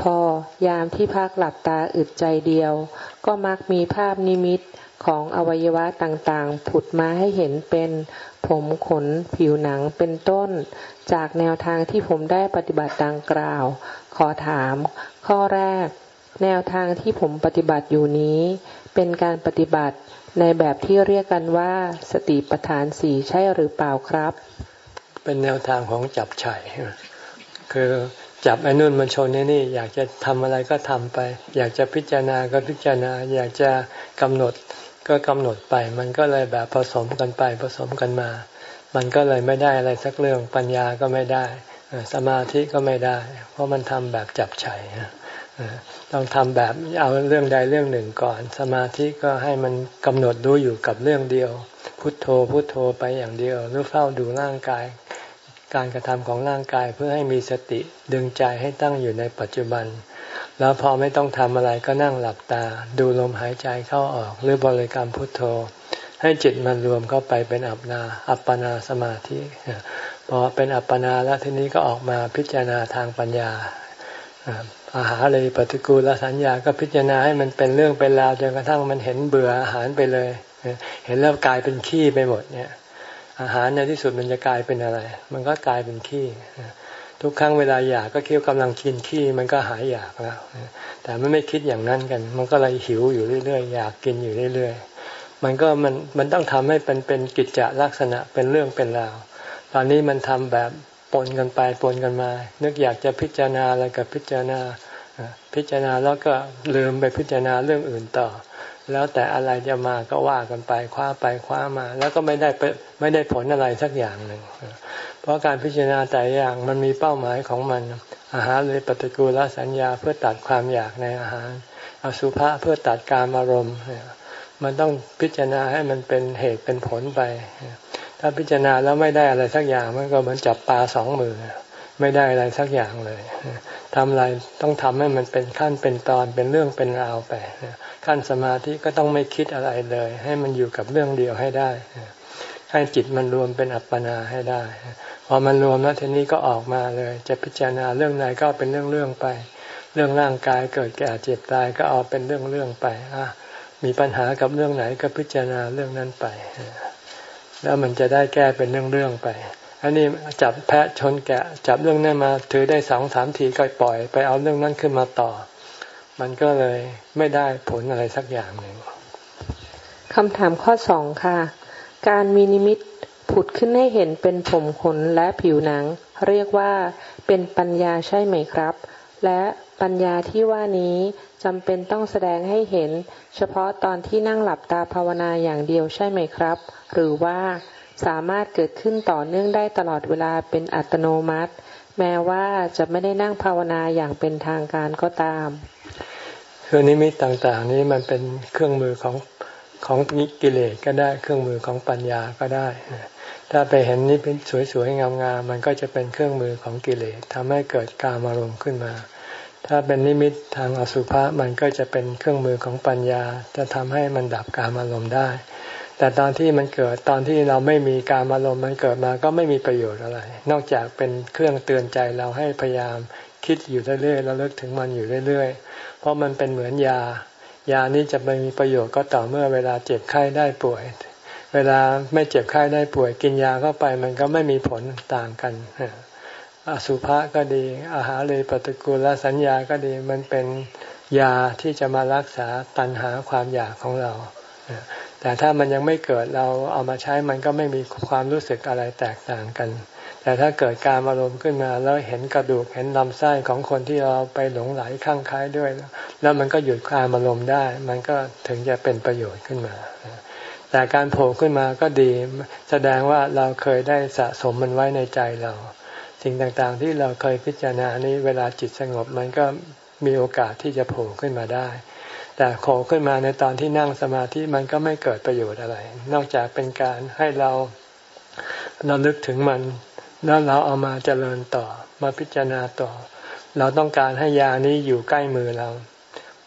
พอยามที่พักหลับตาอึดใจเดียว ก็มักมีภาพนิมิตของอวัยวะต่างๆ ผุดมาให้เห็นเป็น ผมขนผิวหนังเป็นต้น จากแนวทางที่ผมได้ปฏิบัติดังกล่าว ขอถาม ข้อแรก แนวทางที่ผมปฏิบัติอยู่นี้ เป็นการปฏิบัติในแบบที่เรียกกันว่า สติปัฏฐานสี่ใช่หรือเปล่าครับ เป็นแนวทางของจับฉ่คือจับไอ้นุ่นมันชนนี่นี่ อยากจะทำอะไรก็ทำไป อยากจะพิจารณาก็พิจารณา อยากจะกำหนด ก็กำหนดไป มันก็เลยแบบผสมกันไปผสมกันมา มันก็เลยไม่ได้อะไรสักเรื่องปัญญาก็ไม่ได้ สมาธิก็ไม่ได้ เพราะมันทำแบบจับฉ่ต้องทำแบบเอาเรื่องใดเรื่องหนึ่งก่อน สมาธิก็ให้มันกำหนดดูอยู่กับเรื่องเดียว พุทโธพุทโธไปอย่างเดียวหรือเฝ้าดูร่างกาย การกระทำของร่างกายเพื่อให้มีสติดึงใจให้ตั้งอยู่ในปัจจุบัน แล้วพอไม่ต้องทำอะไรก็นั่งหลับตา ดูลมหายใจเข้าออก หรือบริกรรมพุทโธ ให้จิตมันรวมเข้าไปเป็นอัปนา อัปปนาสมาธิพอเป็นอัปปนาแล้วทีนี้ก็ออกมาพิจารณาทางปัญญาอาหารเลยปฏิกูลสัญญาก็พิจารณาให้มันเป็นเรื่องเป็นราวจนกระทั่งมันเห็นเบื่ออาหารไปเลย เห็นแล้วกลายเป็นขี้ไปหมดเนี่ย อาหารในที่สุดมันจะกลายเป็นอะไร มันก็กลายเป็นขี้ ทุกครั้งเวลาอยากก็คิดกำลังกินขี้มันก็หายอยากแล้ว แต่มันไม่คิดอย่างนั้นกัน มันก็เลยหิวอยู่เรื่อยๆอยากกินอยู่เรื่อยๆ มันก็มันมันต้องทำให้เป็นเป็นกิจจลักษณะเป็นเรื่องเป็นราว ตอนนี้มันทำแบบปนกันไปปนกันมา นึกอยากจะพิจารณาอะไรกับพิจารณา พิจารณาแล้วก็ลืมไปพิจารณาเรื่องอื่นต่อ แล้วแต่อะไรจะมาก็ว่ากันไปคว้าไปคว้ามา แล้วก็ไม่ได้ไม่ได้ผลอะไรสักอย่างหนึ่ง เพราะการพิจารณาแต่อย่างมันมีเป้าหมายของมัน อาหารเลยปฏิกูลสัญญาเพื่อตัดความอยากในอาหารอสุภะเพื่อตัดการอารมณ์มันต้องพิจารณาให้มันเป็นเหตุเป็นผลไป ถ้าพิจารณาแล้วไม่ได้อะไรสักอย่างมันก็เหมือนจับปลาสองมือ ไม่ได้อะไรสักอย่างเลยทำอะไรต้องทำให้มันเป็นขั้นเป็นตอนเป็นเรื่องเป็นราวไปขั้นสมาธิก็ต้องไม่คิดอะไรเลย ให้มันอยู่กับเรื่องเดียวให้ได้ให้จิตมันรวมเป็นอัปปนาให้ได้ พอมันรวมแล้วทีนี้ก็ออกมาเลย จะพิจารณาเรื่องไหนก็เป็นเรื่องเรื่องไป เรื่องร่างกายเกิดแก่เจ็บตายก็เอาเป็นเรื่องเรื่องไปอะมีปัญหากับเรื่องไหนก็พิจารณาเรื่องนั้นไป แล้วมันจะได้แก้เป็นเรื่องๆไป อันนี้จับแพะชนแกะ จับเรื่องนั้นมา ถือได้สองสามทีก็ปล่อย ไปเอาเรื่องนั้นขึ้นมาต่อ มันก็เลยไม่ได้ผลอะไรสักอย่างหนึ่งคำถามข้อสองค่ะ การมีนิมิต ผุดขึ้นให้เห็นเป็นผมขนและผิวหนัง เรียกว่าเป็นปัญญาใช่ไหมครับ และปัญญาที่ว่านี้จำเป็นต้องแสดงให้เห็น เฉพาะตอนที่นั่งหลับตาภาวนาอย่างเดียวใช่ไหมครับ หรือว่าสามารถเกิดขึ้นต่อเนื่องได้ตลอดเวลาเป็นอัตโนมัติ แม้ว่าจะไม่ได้นั่งภาวนาอย่างเป็นทางการก็ตามคือนิมิตต่างๆ นี้มันเป็นเครื่องมือของของกิเลสก็ได้เครื่องมือของปัญญาก็ได้ ถ้าไปเห็นนิมิตสวยๆงามๆมันก็จะเป็นเครื่องมือของกิเลสทำให้เกิดการอารมณ์ขึ้นมา ถ้าเป็นนิมิตทางอสุภะมันก็จะเป็นเครื่องมือของปัญญา จะทำให้มันดับการอารมณ์ได้ แต่ตอนที่มันเกิดตอนที่เราไม่มีการอารมณ์มันเกิดมาก็ไม่มีประโยชน์อะไร นอกจากเป็นเครื่องเตือนใจเราให้พยายามคิดอยู่เรื่อยๆแล้วเลิกถึงมันอยู่เรื่อยๆ เพราะมันเป็นเหมือนยา ยานี้จะไม่มีประโยชน์ก็ต่อเมื่อเวลาเจ็บไข้ได้ป่วย เวลาไม่เจ็บไข้ได้ป่วยกินยาเข้าไปมันก็ไม่มีผลต่างกันอสุภะก็ดี อาหารเลยปฏิกูลสัญญาก็ดีมันเป็นยาที่จะมารักษาตัณหาความอยากของเรา แต่ถ้ามันยังไม่เกิดเราเอามาใช้มันก็ไม่มีความรู้สึกอะไรแตกต่างกัน แต่ถ้าเกิดการอารมณ์ขึ้นมาแล้วเห็นกระดูกเห็นลำไส้ของคนที่เราไปหลงไหลข้างคล้ายด้วย แล้วมันก็หยุดความอารมณ์ได้ มันก็ถึงจะเป็นประโยชน์ขึ้นมา แต่การโผล่ขึ้นมาก็ดี แสดงว่าเราเคยได้สะสมมันไว้ในใจเรา สิ่งต่างๆที่เราเคยพิจารณานี้เวลาจิตสงบมันก็มีโอกาสที่จะโผล่ขึ้นมาได้ แต่โผล่ขึ้นมาในตอนที่นั่งสมาธิมันก็ไม่เกิดประโยชน์อะไร นอกจากเป็นการให้เราเราลึกถึงมัน แล้วเราเอามาเจริญต่อมาพิจารณาต่อ เราต้องการให้ยานี้อยู่ใกล้มือเรา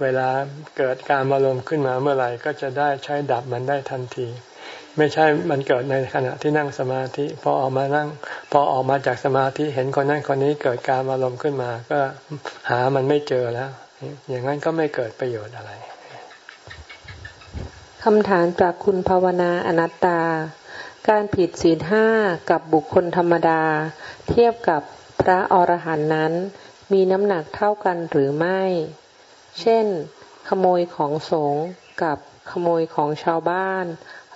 เวลาเกิดการอารมณ์ขึ้นมาเมื่อไหร่ก็จะได้ใช้ดับมันได้ทันที ไม่ใช่มันเกิดในขณะที่นั่งสมาธิพอออกมานั่ง พอออกมาจากสมาธิเห็นคนนั้นคนนี้เกิดการอารมณ์ขึ้นมา ก็หามันไม่เจอแล้ว อย่างนั้นก็ไม่เกิดประโยชน์อะไรคำถามจากคุณภาวนาอนัตตา การผิดศีลห้ากับบุคคลธรรมดา เทียบกับพระอรหันต์นั้น มีน้ำหนักเท่ากันหรือไม่ เช่น ขโมยของสงฆ์กับขโมยของชาวบ้าน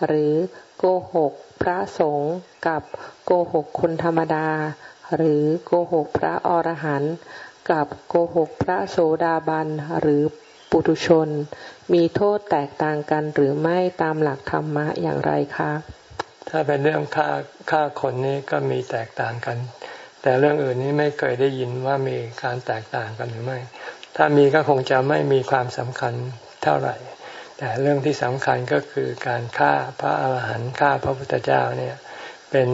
หรือโกหกพระสงฆ์กับโกหกคนธรรมดา หรือโกหกพระอรหันต์กับโกหกพระโสดาบันหรือปุถุชน มีโทษแตกต่างกันหรือไม่ตามหลักธรรมะอย่างไรคะ ถ้าเป็นเรื่องฆ่าฆ่าคนนี้ก็มีแตกต่างกัน แต่เรื่องอื่นนี้ไม่เคยได้ยินว่ามีการแตกต่างกันหรือไม่ ถ้ามีก็คงจะไม่มีความสำคัญเท่าไหร่ แต่เรื่องที่สำคัญก็คือการฆ่าพระอาหารหันต์ฆ่าพระพุทธเจ้าเนี่ยเป็น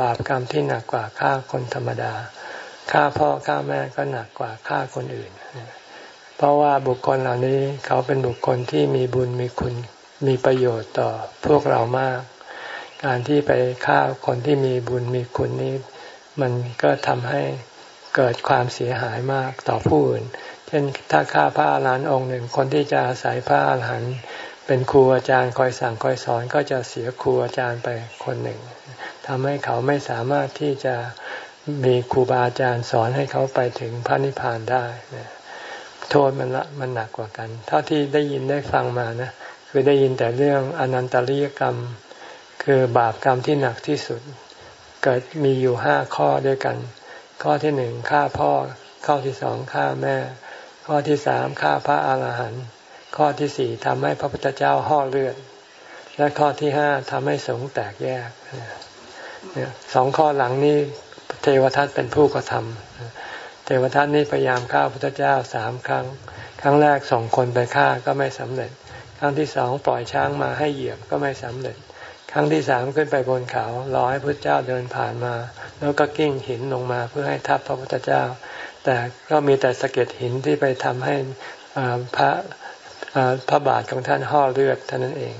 บาปกรรมที่หนักกว่าฆ่าคนธรรมดาฆ่าพ่อฆ่าแม่ก็หนักกว่าฆ่าคนอื่น เพราะว่าบุคคลเหล่านี้เขาเป็นบุคคลที่มีบุญมีคุณมีประโยชน์ต่อพวกเรามาก การที่ไปฆ่าคนที่มีบุญมีคุณนี้ มันก็ทำให้เกิดความเสียหายมากต่อผู้อื่น เช่นถ้าฆ่าพระอาหารหันต์องค์หนึ่ง คนที่จะอาศัยพระอาหารหันต์เป็นครูอาจารย์คอยสั่งคอยสอนก็จะเสียครูอาจารย์ไปคนหนึ่งทำให้เขาไม่สามารถที่จะมีครูบาอาจารย์สอนให้เขาไปถึงพระนิพพานได้โทษมันละมันหนักกว่ากัน เท่าที่ได้ยินได้ฟังมานะคือได้ยินแต่เรื่องอนันตริยกรรม คือบาปกรรมที่หนักที่สุด เกิดมีอยู่ห้าข้อด้วยกัน ข้อที่หนึ่งฆ่าพ่อข้อที่สองฆ่าแม่ ข้อที่สามฆ่าพระอาหารหันต์ข้อที่สี่ทำให้พระพุทธเจ้าห่อเลือด และข้อที่ห้าทำให้สงแตกแยกสองข้อหลังนี้เทวทัตเป็นผู้กระทำเทวทัตนี่พยายามฆ่าพระพุทธเจ้าสามครั้ง ครั้งแรกส่งคนไปฆ่าก็ไม่สำเร็จ ครั้งที่สองปล่อยช้างมาให้เหยียบก็ไม่สำเร็จ ครั้งที่สามขึ้นไปบนเขารอให้พระพุทธเจ้าเดินผ่านมา แล้วก็กิ้งหินลงมาเพื่อให้ทับพระพุทธเจ้า แต่ก็มีแต่สะเก็ดหินที่ไปทำให้พระพระบาทของท่านห่อเลือดเท่านั้นเอง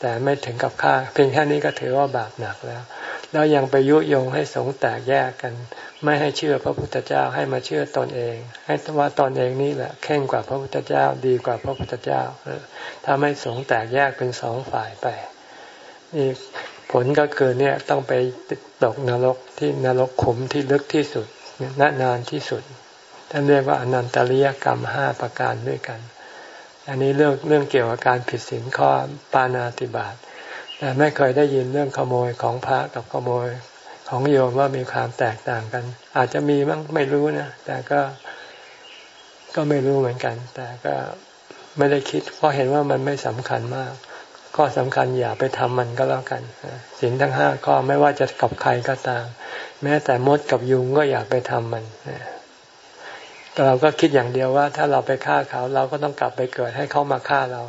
แต่ไม่ถึงกับฆ่า เพียงแค่นี้ก็ถือว่าบาปหนักแล้ว แล้วยังไปยุยงให้สงแตกแยกกัน ไม่ให้เชื่อพระพุทธเจ้าให้มาเชื่อตนเอง ให้ว่าตนเองนี่แหละเข่งกว่าพระพุทธเจ้าดีกว่าพระพุทธเจ้าถ้าไม่สงแตกแยกเป็นสองฝ่ายไปนี่ผลก็คือเนี่ยต้องไปตกนรกที่นรกขุมที่ลึกที่สุด นานานที่สุดท่านเรียกว่าอนันตริยกรรมห้าประการด้วยกัน อันนี้เรื่องเรื่องเกี่ยวกับการผิดศีลข้อปานาติบาตแต่ไม่เคยได้ยินเรื่องขโมยของพระกับขโมยของโยมว่ามีความแตกต่างกัน อาจจะมีมั้งไม่รู้นะแต่ก็ก็ไม่รู้เหมือนกัน แต่ก็ไม่ได้คิด เพราะเห็นว่ามันไม่สำคัญมากข้อสำคัญอย่าไปทำมันก็แล้วกันสิ่งทั้งห้าข้อไม่ว่าจะกับใครก็ตาม แม้แต่มดกับยุงก็อย่าไปทำมันแต่เราก็คิดอย่างเดียวว่า ถ้าเราไปฆ่าเขาเราก็ต้องกลับไปเกิดให้เขามาฆ่าเรา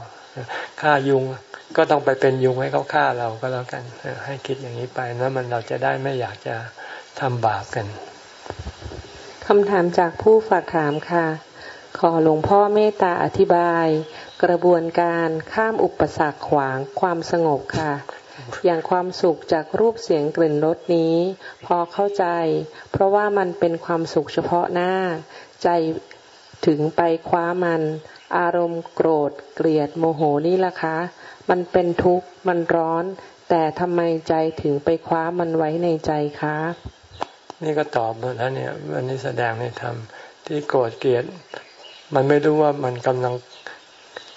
ฆ่ายุงก็ต้องไปเป็นยุงให้เขาฆ่าเราก็แล้วกันให้คิดอย่างนี้ไปแล้วมันเราจะได้ไม่อยากจะทำบาปกันคำถามจากผู้ฝากถามค่ะ ขอหลวงพ่อเมตตาอธิบาย กระบวนการข้ามอุปสรรคขวางความสงบค่ะ อย่างความสุขจากรูปเสียงกลิ่นรสนี้ พอเข้าใจ เพราะว่ามันเป็นความสุขเฉพาะหน้า ใจถึงไปคว้ามัน อารมณ์โกรธ เกลียดโมโหนี่ล่ะคะ มันเป็นทุกข์มันร้อน แต่ทำไมใจถึงไปคว้ามันไว้ในใจคะ นี่ก็ตอบหมดแล้วเนี่ยวันนี้แสดงในธรรมที่โกรธเกลียด มันไม่รู้ว่ามันกำลัง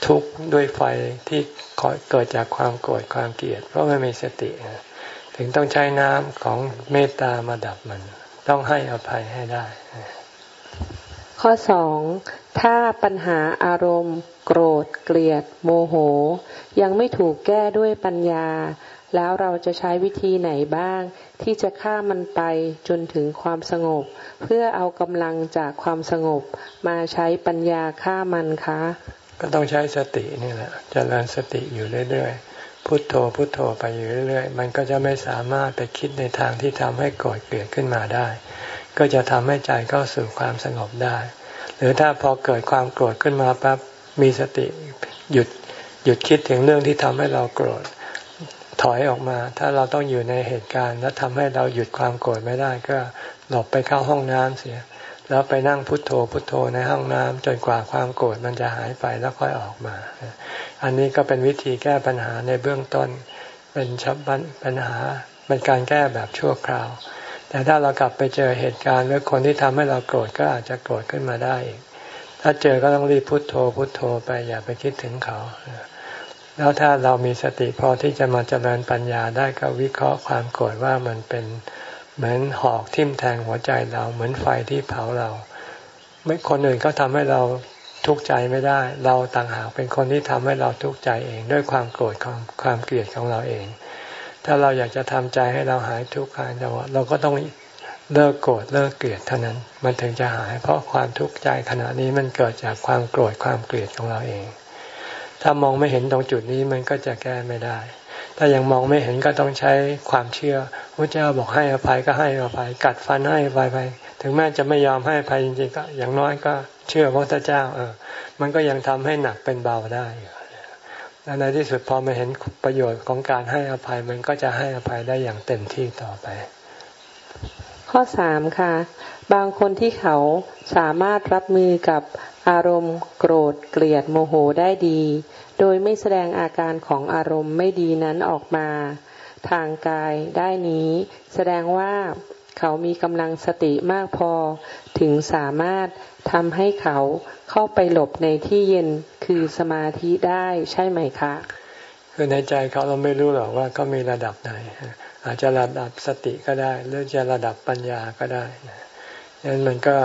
ทุกข์ด้วยไฟที่เกิดจากความโกรธความเกลียด เพราะไม่มีสติ ถึงต้องใช้น้ำของเมตตามาดับมัน ต้องให้อภัยให้ได้ ข้อสองถ้าปัญหาอารมณ์ โกรธ เกลียด โมโห ยังไม่ถูกแก้ด้วยปัญญา แล้วเราจะใช้วิธีไหนบ้าง ที่จะฆ่ามันไปจนถึงความสงบ เพื่อเอากำลังจากความสงบมาใช้ปัญญาฆ่ามันคะ ก็ต้องใช้สตินี่แหละจเจริญสติอยู่เรื่อยๆพุโทโธพุโทโธไปอยู่เรื่อยๆมันก็จะไม่สามารถไปคิดในทางที่ทำให้โกรธเกลียดขึ้นมาได้ ก็จะทำให้ใจเข้าสู่ความสงบได้ หรือถ้าพอเกิดความโกรธขึ้นมาปั๊บมีสติหยุดหยุดคิดถึงเรื่องที่ทำให้เราโกรธถอยออกมา ถ้าเราต้องอยู่ในเหตุการณ์ แล้วทำให้เราหยุดความโกรธไม่ได้ก็หลบไปเข้าห้องน้ำเสีย แล้วไปนั่งพุทโธพุทโธในห้องน้ำจนกว่าความโกรธมันจะหายไปแล้วค่อยออกมา อันนี้ก็เป็นวิธีแก้ปัญหาในเบื้องต้น เป็นชับปัญหาเป็นการแก้แบบชั่วคราว แต่ถ้าเรากลับไปเจอเหตุการณ์หรือคนที่ทำให้เราโกรธก็อาจจะโกรธขึ้นมาได้อีกถ้าเจอก็ต้องรีบพุโทโธพุโทโธไปอย่าไปคิดถึงเขา แล้วถ้าเรามีสติพอที่จะมาเจริญปัญญาได้ก็วิเคราะห์ความโกรธว่ามันเป็น เหมือนหอกทิ่มแทงหัวใจเรา เหมือนไฟที่เผาเรา ไม่คนอื่นก็ทำให้เราทุกข์ใจไม่ได้ เราต่างหากเป็นคนที่ทำให้เราทุกข์ใจเอง ด้วยความโกรธความความเกลียดของเราเอง ถ้าเราอยากจะทำใจให้เราหายทุกข์หายเราเราก็ต้องเลิกโกรธเลิกเกลียดเท่านั้น มันถึงจะหาย เพราะความทุกข์ใจขณะนี้มันเกิดจากความโกรธความเกลียดของเราเอง ถ้ามองไม่เห็นตรงจุดนี้มันก็จะแก้ไม่ได้ ถ้ายังมองไม่เห็นก็ต้องใช้ความเชื่อพระเจ้าบอกให้อภัยก็ให้อภัยกัดฟันให้อภัยไป ถึงแม้จะไม่ยอมให้อภัยจริงๆก็อย่างน้อยก็เชื่อพระเจ้าเออ มันก็ยังทำให้หนักเป็นเบาได้และในที่สุดพอมาเห็นประโยชน์ของการให้อภัยมันก็จะให้อภัยได้อย่างเต็มที่ต่อไป ข้อสามค่ะ บางคนที่เขาสามารถรับมือกับอารมณ์โกรธเกลียดโมโหได้ดี โดยไม่แสดงอาการของอารมณ์ไม่ดีนั้นออกมา ทางกายได้นี้ แสดงว่าเขามีกำลังสติมากพอ ถึงสามารถทำให้เขาเข้าไปหลบในที่เย็นคือสมาธิได้ใช่ไหมคะ คือในใจเขาเราไม่รู้หรอกว่าเขามีระดับไหน อาจจะระดับสติก็ได้ หรือจะระดับปัญญาก็ได้ดังนั้นมันก็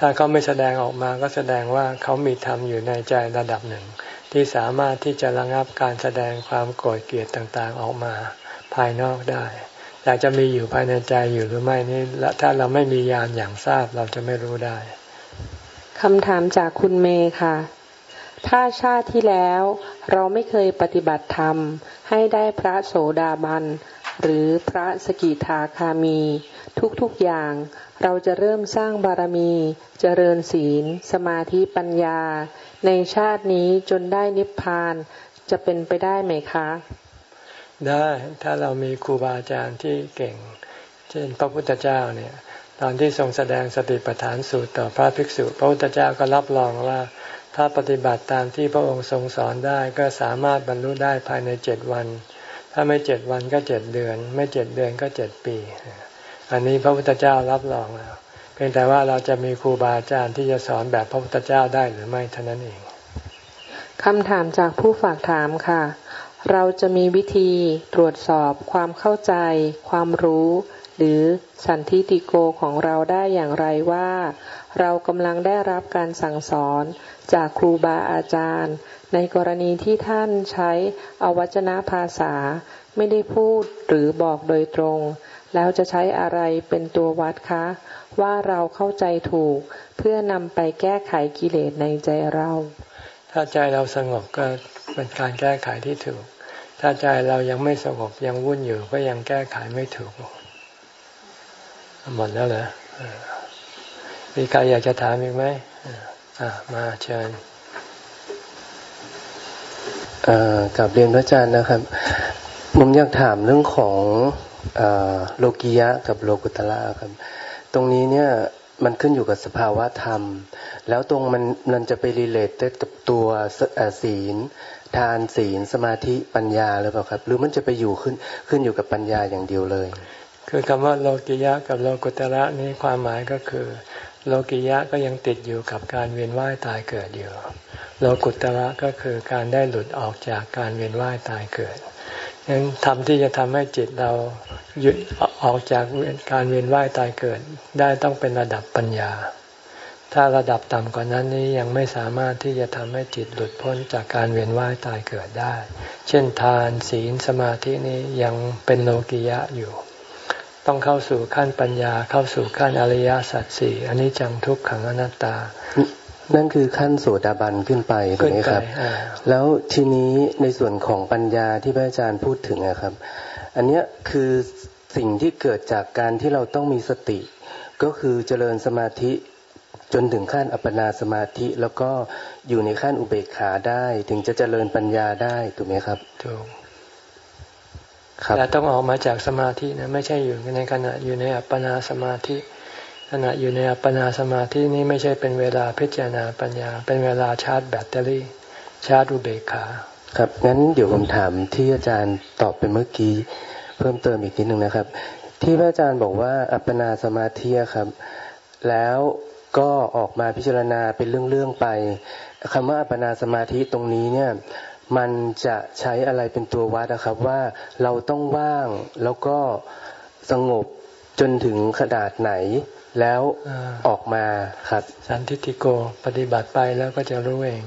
ถ้าเขาไม่แสดงออกมาก็แสดงว่าเขามีธรรมอยู่ในใจระดับหนึ่ง ที่สามารถที่จะระงับการแสดงความโกรธเกลียดต่างๆ ออกมาภายนอกได้แต่จะมีอยู่ภายในใจอยู่หรือไม่นี่ถ้าเราไม่มียานอย่างทราบเราจะไม่รู้ได้คำถามจากคุณเมย์ค่ะ ถ้าชาติที่แล้วเราไม่เคยปฏิบัติธรรม ให้ได้พระโสดาบันหรือพระสกิทาคามี ทุกๆอย่างเราจะเริ่มสร้างบารมีเจริญศีล สมาธิปัญญา ในชาตินี้จนได้นิพพานจะเป็นไปได้ไหมคะ ได้ถ้าเรามีครูบาอาจารย์ที่เก่ง เช่นพระพุทธเจ้าเนี่ย ตอนที่ทรงแสดงสติปัฏฐานสูตรต่อพระภิกษุ พระพุทธเจ้าก็รับรองว่า ถ้าปฏิบัติตามที่พระองค์ทรงสอนได้ก็สามารถบรรลุได้ภายในเจ็ดวัน ถ้าไม่เจ็ดวันก็เจ็ดเดือน ไม่เจ็ดเดือนก็เจ็ดปี อันนี้พระพุทธเจ้ารับรองแล้ว เพียงแต่ว่าเราจะมีครูบาอาจารย์ที่จะสอนแบบพระพุทธเจ้าได้หรือไม่เท่านั้นเองคำถามจากผู้ฝากถามค่ะ เราจะมีวิธีตรวจสอบความเข้าใจ ความรู้ หรือสันทิติโกของเราได้อย่างไรว่า เรากำลังได้รับการสั่งสอนจากครูบาอาจารย์ ในกรณีที่ท่านใช้อวัจนภาษา ไม่ได้พูดหรือบอกโดยตรง แล้วจะใช้อะไรเป็นตัววัดคะ ว่าเราเข้าใจถูก เพื่อนำไปแก้ไขกิเลสในใจเรา ถ้าใจเราสงบก็เป็นการแก้ไขที่ถูก ถ้าใจเรายังไม่สงบยังวุ่นอยู่ก็ยังแก้ไขไม่ถูกหมดแล้วเหรอมีใครอยากจะถามอีกไหมอ่ามาเชิญกับเรียนพระอาจารย์นะครับผมอยากถามเรื่องของโลกิยะกับโลกุตละครับ ตรงนี้เนี่ยมันขึ้นอยู่กับสภาวะธรรม แล้วตรงมันมันจะไปรีเลทกับตัวศีล ทานศีลสมาธิปัญญาหรือเปล่าครับ หรือมันจะไปอยู่ขึ้นขึ้นอยู่กับปัญญาอย่างเดียวเลย คือคำว่าโลกิยะกับโลกุตระนี้ความหมายก็คือ โลกิยะก็ยังติดอยู่กับการเวียนว่ายตายเกิดอยู่โลกุตระก็คือการได้หลุดออกจากการเวียนว่ายตายเกิด ยังทำที่จะทำให้จิตเราหยุดออกจากการเวียนว่ายตายเกิด ได้ต้องเป็นระดับปัญญา ถ้าระดับต่ำกว่านั้นนี้ยังไม่สามารถที่จะทำให้จิตหลุดพ้นจากการเวียนว่ายตายเกิดได้ เช่นทานศีลสมาธินี้ยังเป็นโลกิยะอยู่ ต้องเข้าสู่ขั้นปัญญาเข้าสู่ขั้นอริยสัจสี่อันนี้จังทุกขังอนัตตา นั่นคือขั้นโสดาบันขึ้นไปถูกไหมครับ แล้วทีนี้ในส่วนของปัญญาที่พระอาจารย์พูดถึงนะครับ อันนี้คือสิ่งที่เกิดจากการที่เราต้องมีสติ ก็คือเจริญสมาธิจนถึงขั้นอัปปนาสมาธิแล้วก็อยู่ในขั้นอุเบกขาได้ ถึงจะเจริญปัญญาได้ถูกไหมครับถูกแต่ต้องออกมาจากสมาธินะไม่ใช่อยู่ในขณะอยู่ในอัปปนาสมาธิ ขณะอยู่ในอัปปนาสมาธินี้ไม่ใช่เป็นเวลาพิจารณาปัญญา เป็นเวลาชาร์จแบตเตอรี่ ชาร์จอุเบกขา ครับงั้นเดี๋ยวผมถามที่อาจารย์ตอบไปเมื่อกี้ เพิ่มเติมอีกนิดหนึ่งนะครับ ที่พระอาจารย์บอกว่าอัปปนาสมาธิครับ แล้วก็ออกมาพิจารณาเป็นเรื่องๆไปคำว่าอัปปนาสมาธิตรงนี้เนี่ยมันจะใช้อะไรเป็นตัววัดนะครับว่าเราต้องว่างแล้วก็สงบจนถึงขนาดไหน แล้วออกมาครับ สันทิติโกปฏิบัติไปแล้วก็จะรู้เอง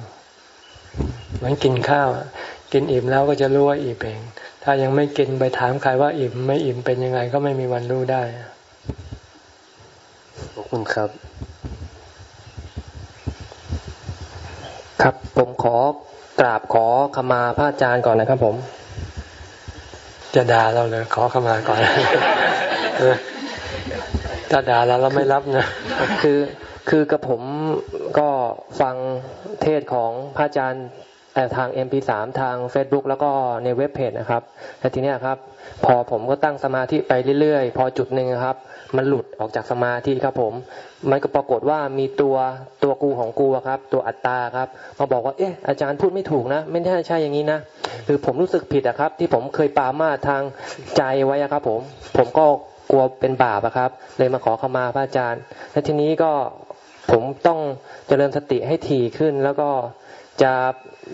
เหมือนกินข้าว กินอิ่มแล้วก็จะรู้ว่าอิ่มเอง ถ้ายังไม่กินไปถามใครว่าอิ่มไม่อิ่มเป็นยังไงก็ไม่มีวันรู้ได้ขอบคุณครับ ครับผมขอกราบขอขมาพระอาจารย์ก่อนนะครับผม จะด่าเราเลยขอขมาก่อน ถ้าด่าเราเราไม่รับนะคือคือกับผมก็ฟังเทศของพระอาจารย์ทาง MP3 ทาง Facebook แล้วก็ในเว็บเพจนะครับและทีนี้ครับ พอผมก็ตั้งสมาธิไปเรื่อยๆ พอจุดหนึ่งครับ มันหลุดออกจากสมาธิครับผม มันก็ปรากฏว่ามีตัวตัวกูของกูครับ ตัวอัตตาครับมาบอกว่าเอ๊ะอาจารย์พูดไม่ถูกนะ ไม่ใช่ใช่อย่างนี้นะคือผมรู้สึกผิดอะครับ ที่ผมเคยปามาทางใจไว้ครับ ผม ผมก็ กลัวเป็นบาปครับ เลยมาขอเข้ามาพระอาจารย์ และทีนี้ก็ผมต้องเจริญสติให้ถี่ขึ้น แล้วก็จะ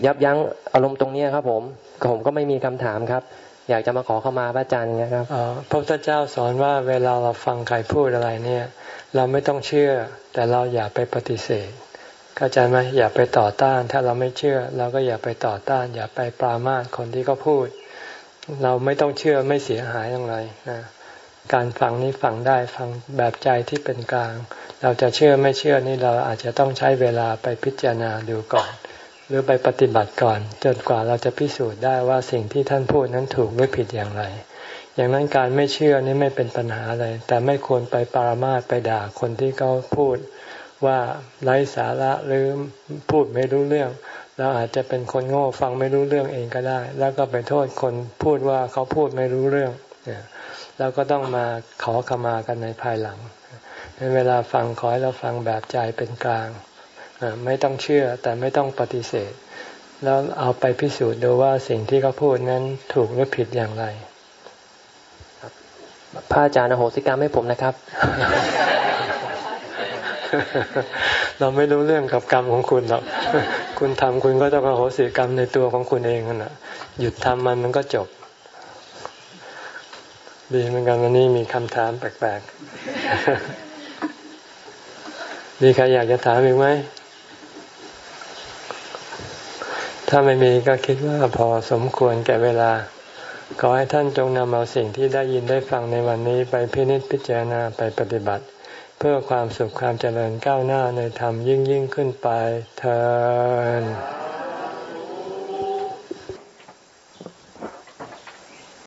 ยับยั้งอารมณ์ตรงนี้ครับ ผมผมก็ไม่มีคำถามครับ อยากจะมาขอเข้ามาพระอาจารย์อย่างเงี้ยครับพระพุทธเจ้าสอนว่าเวลาเราฟังใครพูดอะไรเนี่ย เราไม่ต้องเชื่อ แต่เราอย่าไปปฏิเสธเข้าใจไหมอย่าไปต่อต้าน ถ้าเราไม่เชื่อ เราก็อย่าไปต่อต้าน อย่าไปปรามาสคนที่เขาพูด เราไม่ต้องเชื่อไม่เสียหายอะไรนะ การฟังนี้ฟังได้ฟังแบบใจที่เป็นกลาง เราจะเชื่อไม่เชื่อนี่เราอาจจะต้องใช้เวลาไปพิจารณาดูก่อน หรือไปปฏิบัติก่อน จนกว่าเราจะพิสูจน์ได้ว่าสิ่งที่ท่านพูดนั้นถูกหรือผิดอย่างไร อย่างนั้นการไม่เชื่อนี่ไม่เป็นปัญหาเลยแต่ไม่ควรไปปรามาสไปด่าคนที่เขาพูดว่าไร้สาระหรือพูดไม่รู้เรื่องเราอาจจะเป็นคนโง่ฟังไม่รู้เรื่องเองก็ได้ แล้วก็ไปโทษคนพูดว่าเขาพูดไม่รู้เรื่อง เราก็ต้องมาขอขมากันในภายหลังเวลาฟังขอให้เราฟังแบบใจเป็นกลาง ไม่ต้องเชื่อแต่ไม่ต้องปฏิเสธ แล้วเอาไปพิสูจน์ดูว่าสิ่งที่เขาพูดนั้นถูกหรือผิดอย่างไรพระอาจารย์โหสิกรรมให้ผมนะครับ เราไม่รู้เรื่องกับกรรมของคุณหรอก คุณทำคุณก็ต้องอโหสิกรรมในตัวของคุณเองนะหยุดทำมันมันก็จบ ดีเหมือนกันวันนี้มีคำถามแปลกๆ มีใครอยากจะถามอีกไหม ถ้าไม่มีก็คิดว่าพอสมควรแก่เวลา ขอให้ท่านจงนำเอาสิ่งที่ได้ยินได้ฟังในวันนี้ไปพินิจพิจารณาไปปฏิบัติ เพื่อความสุขความเจริญก้าวหน้าในธรรมยิ่งยิ่งขึ้นไปเธอ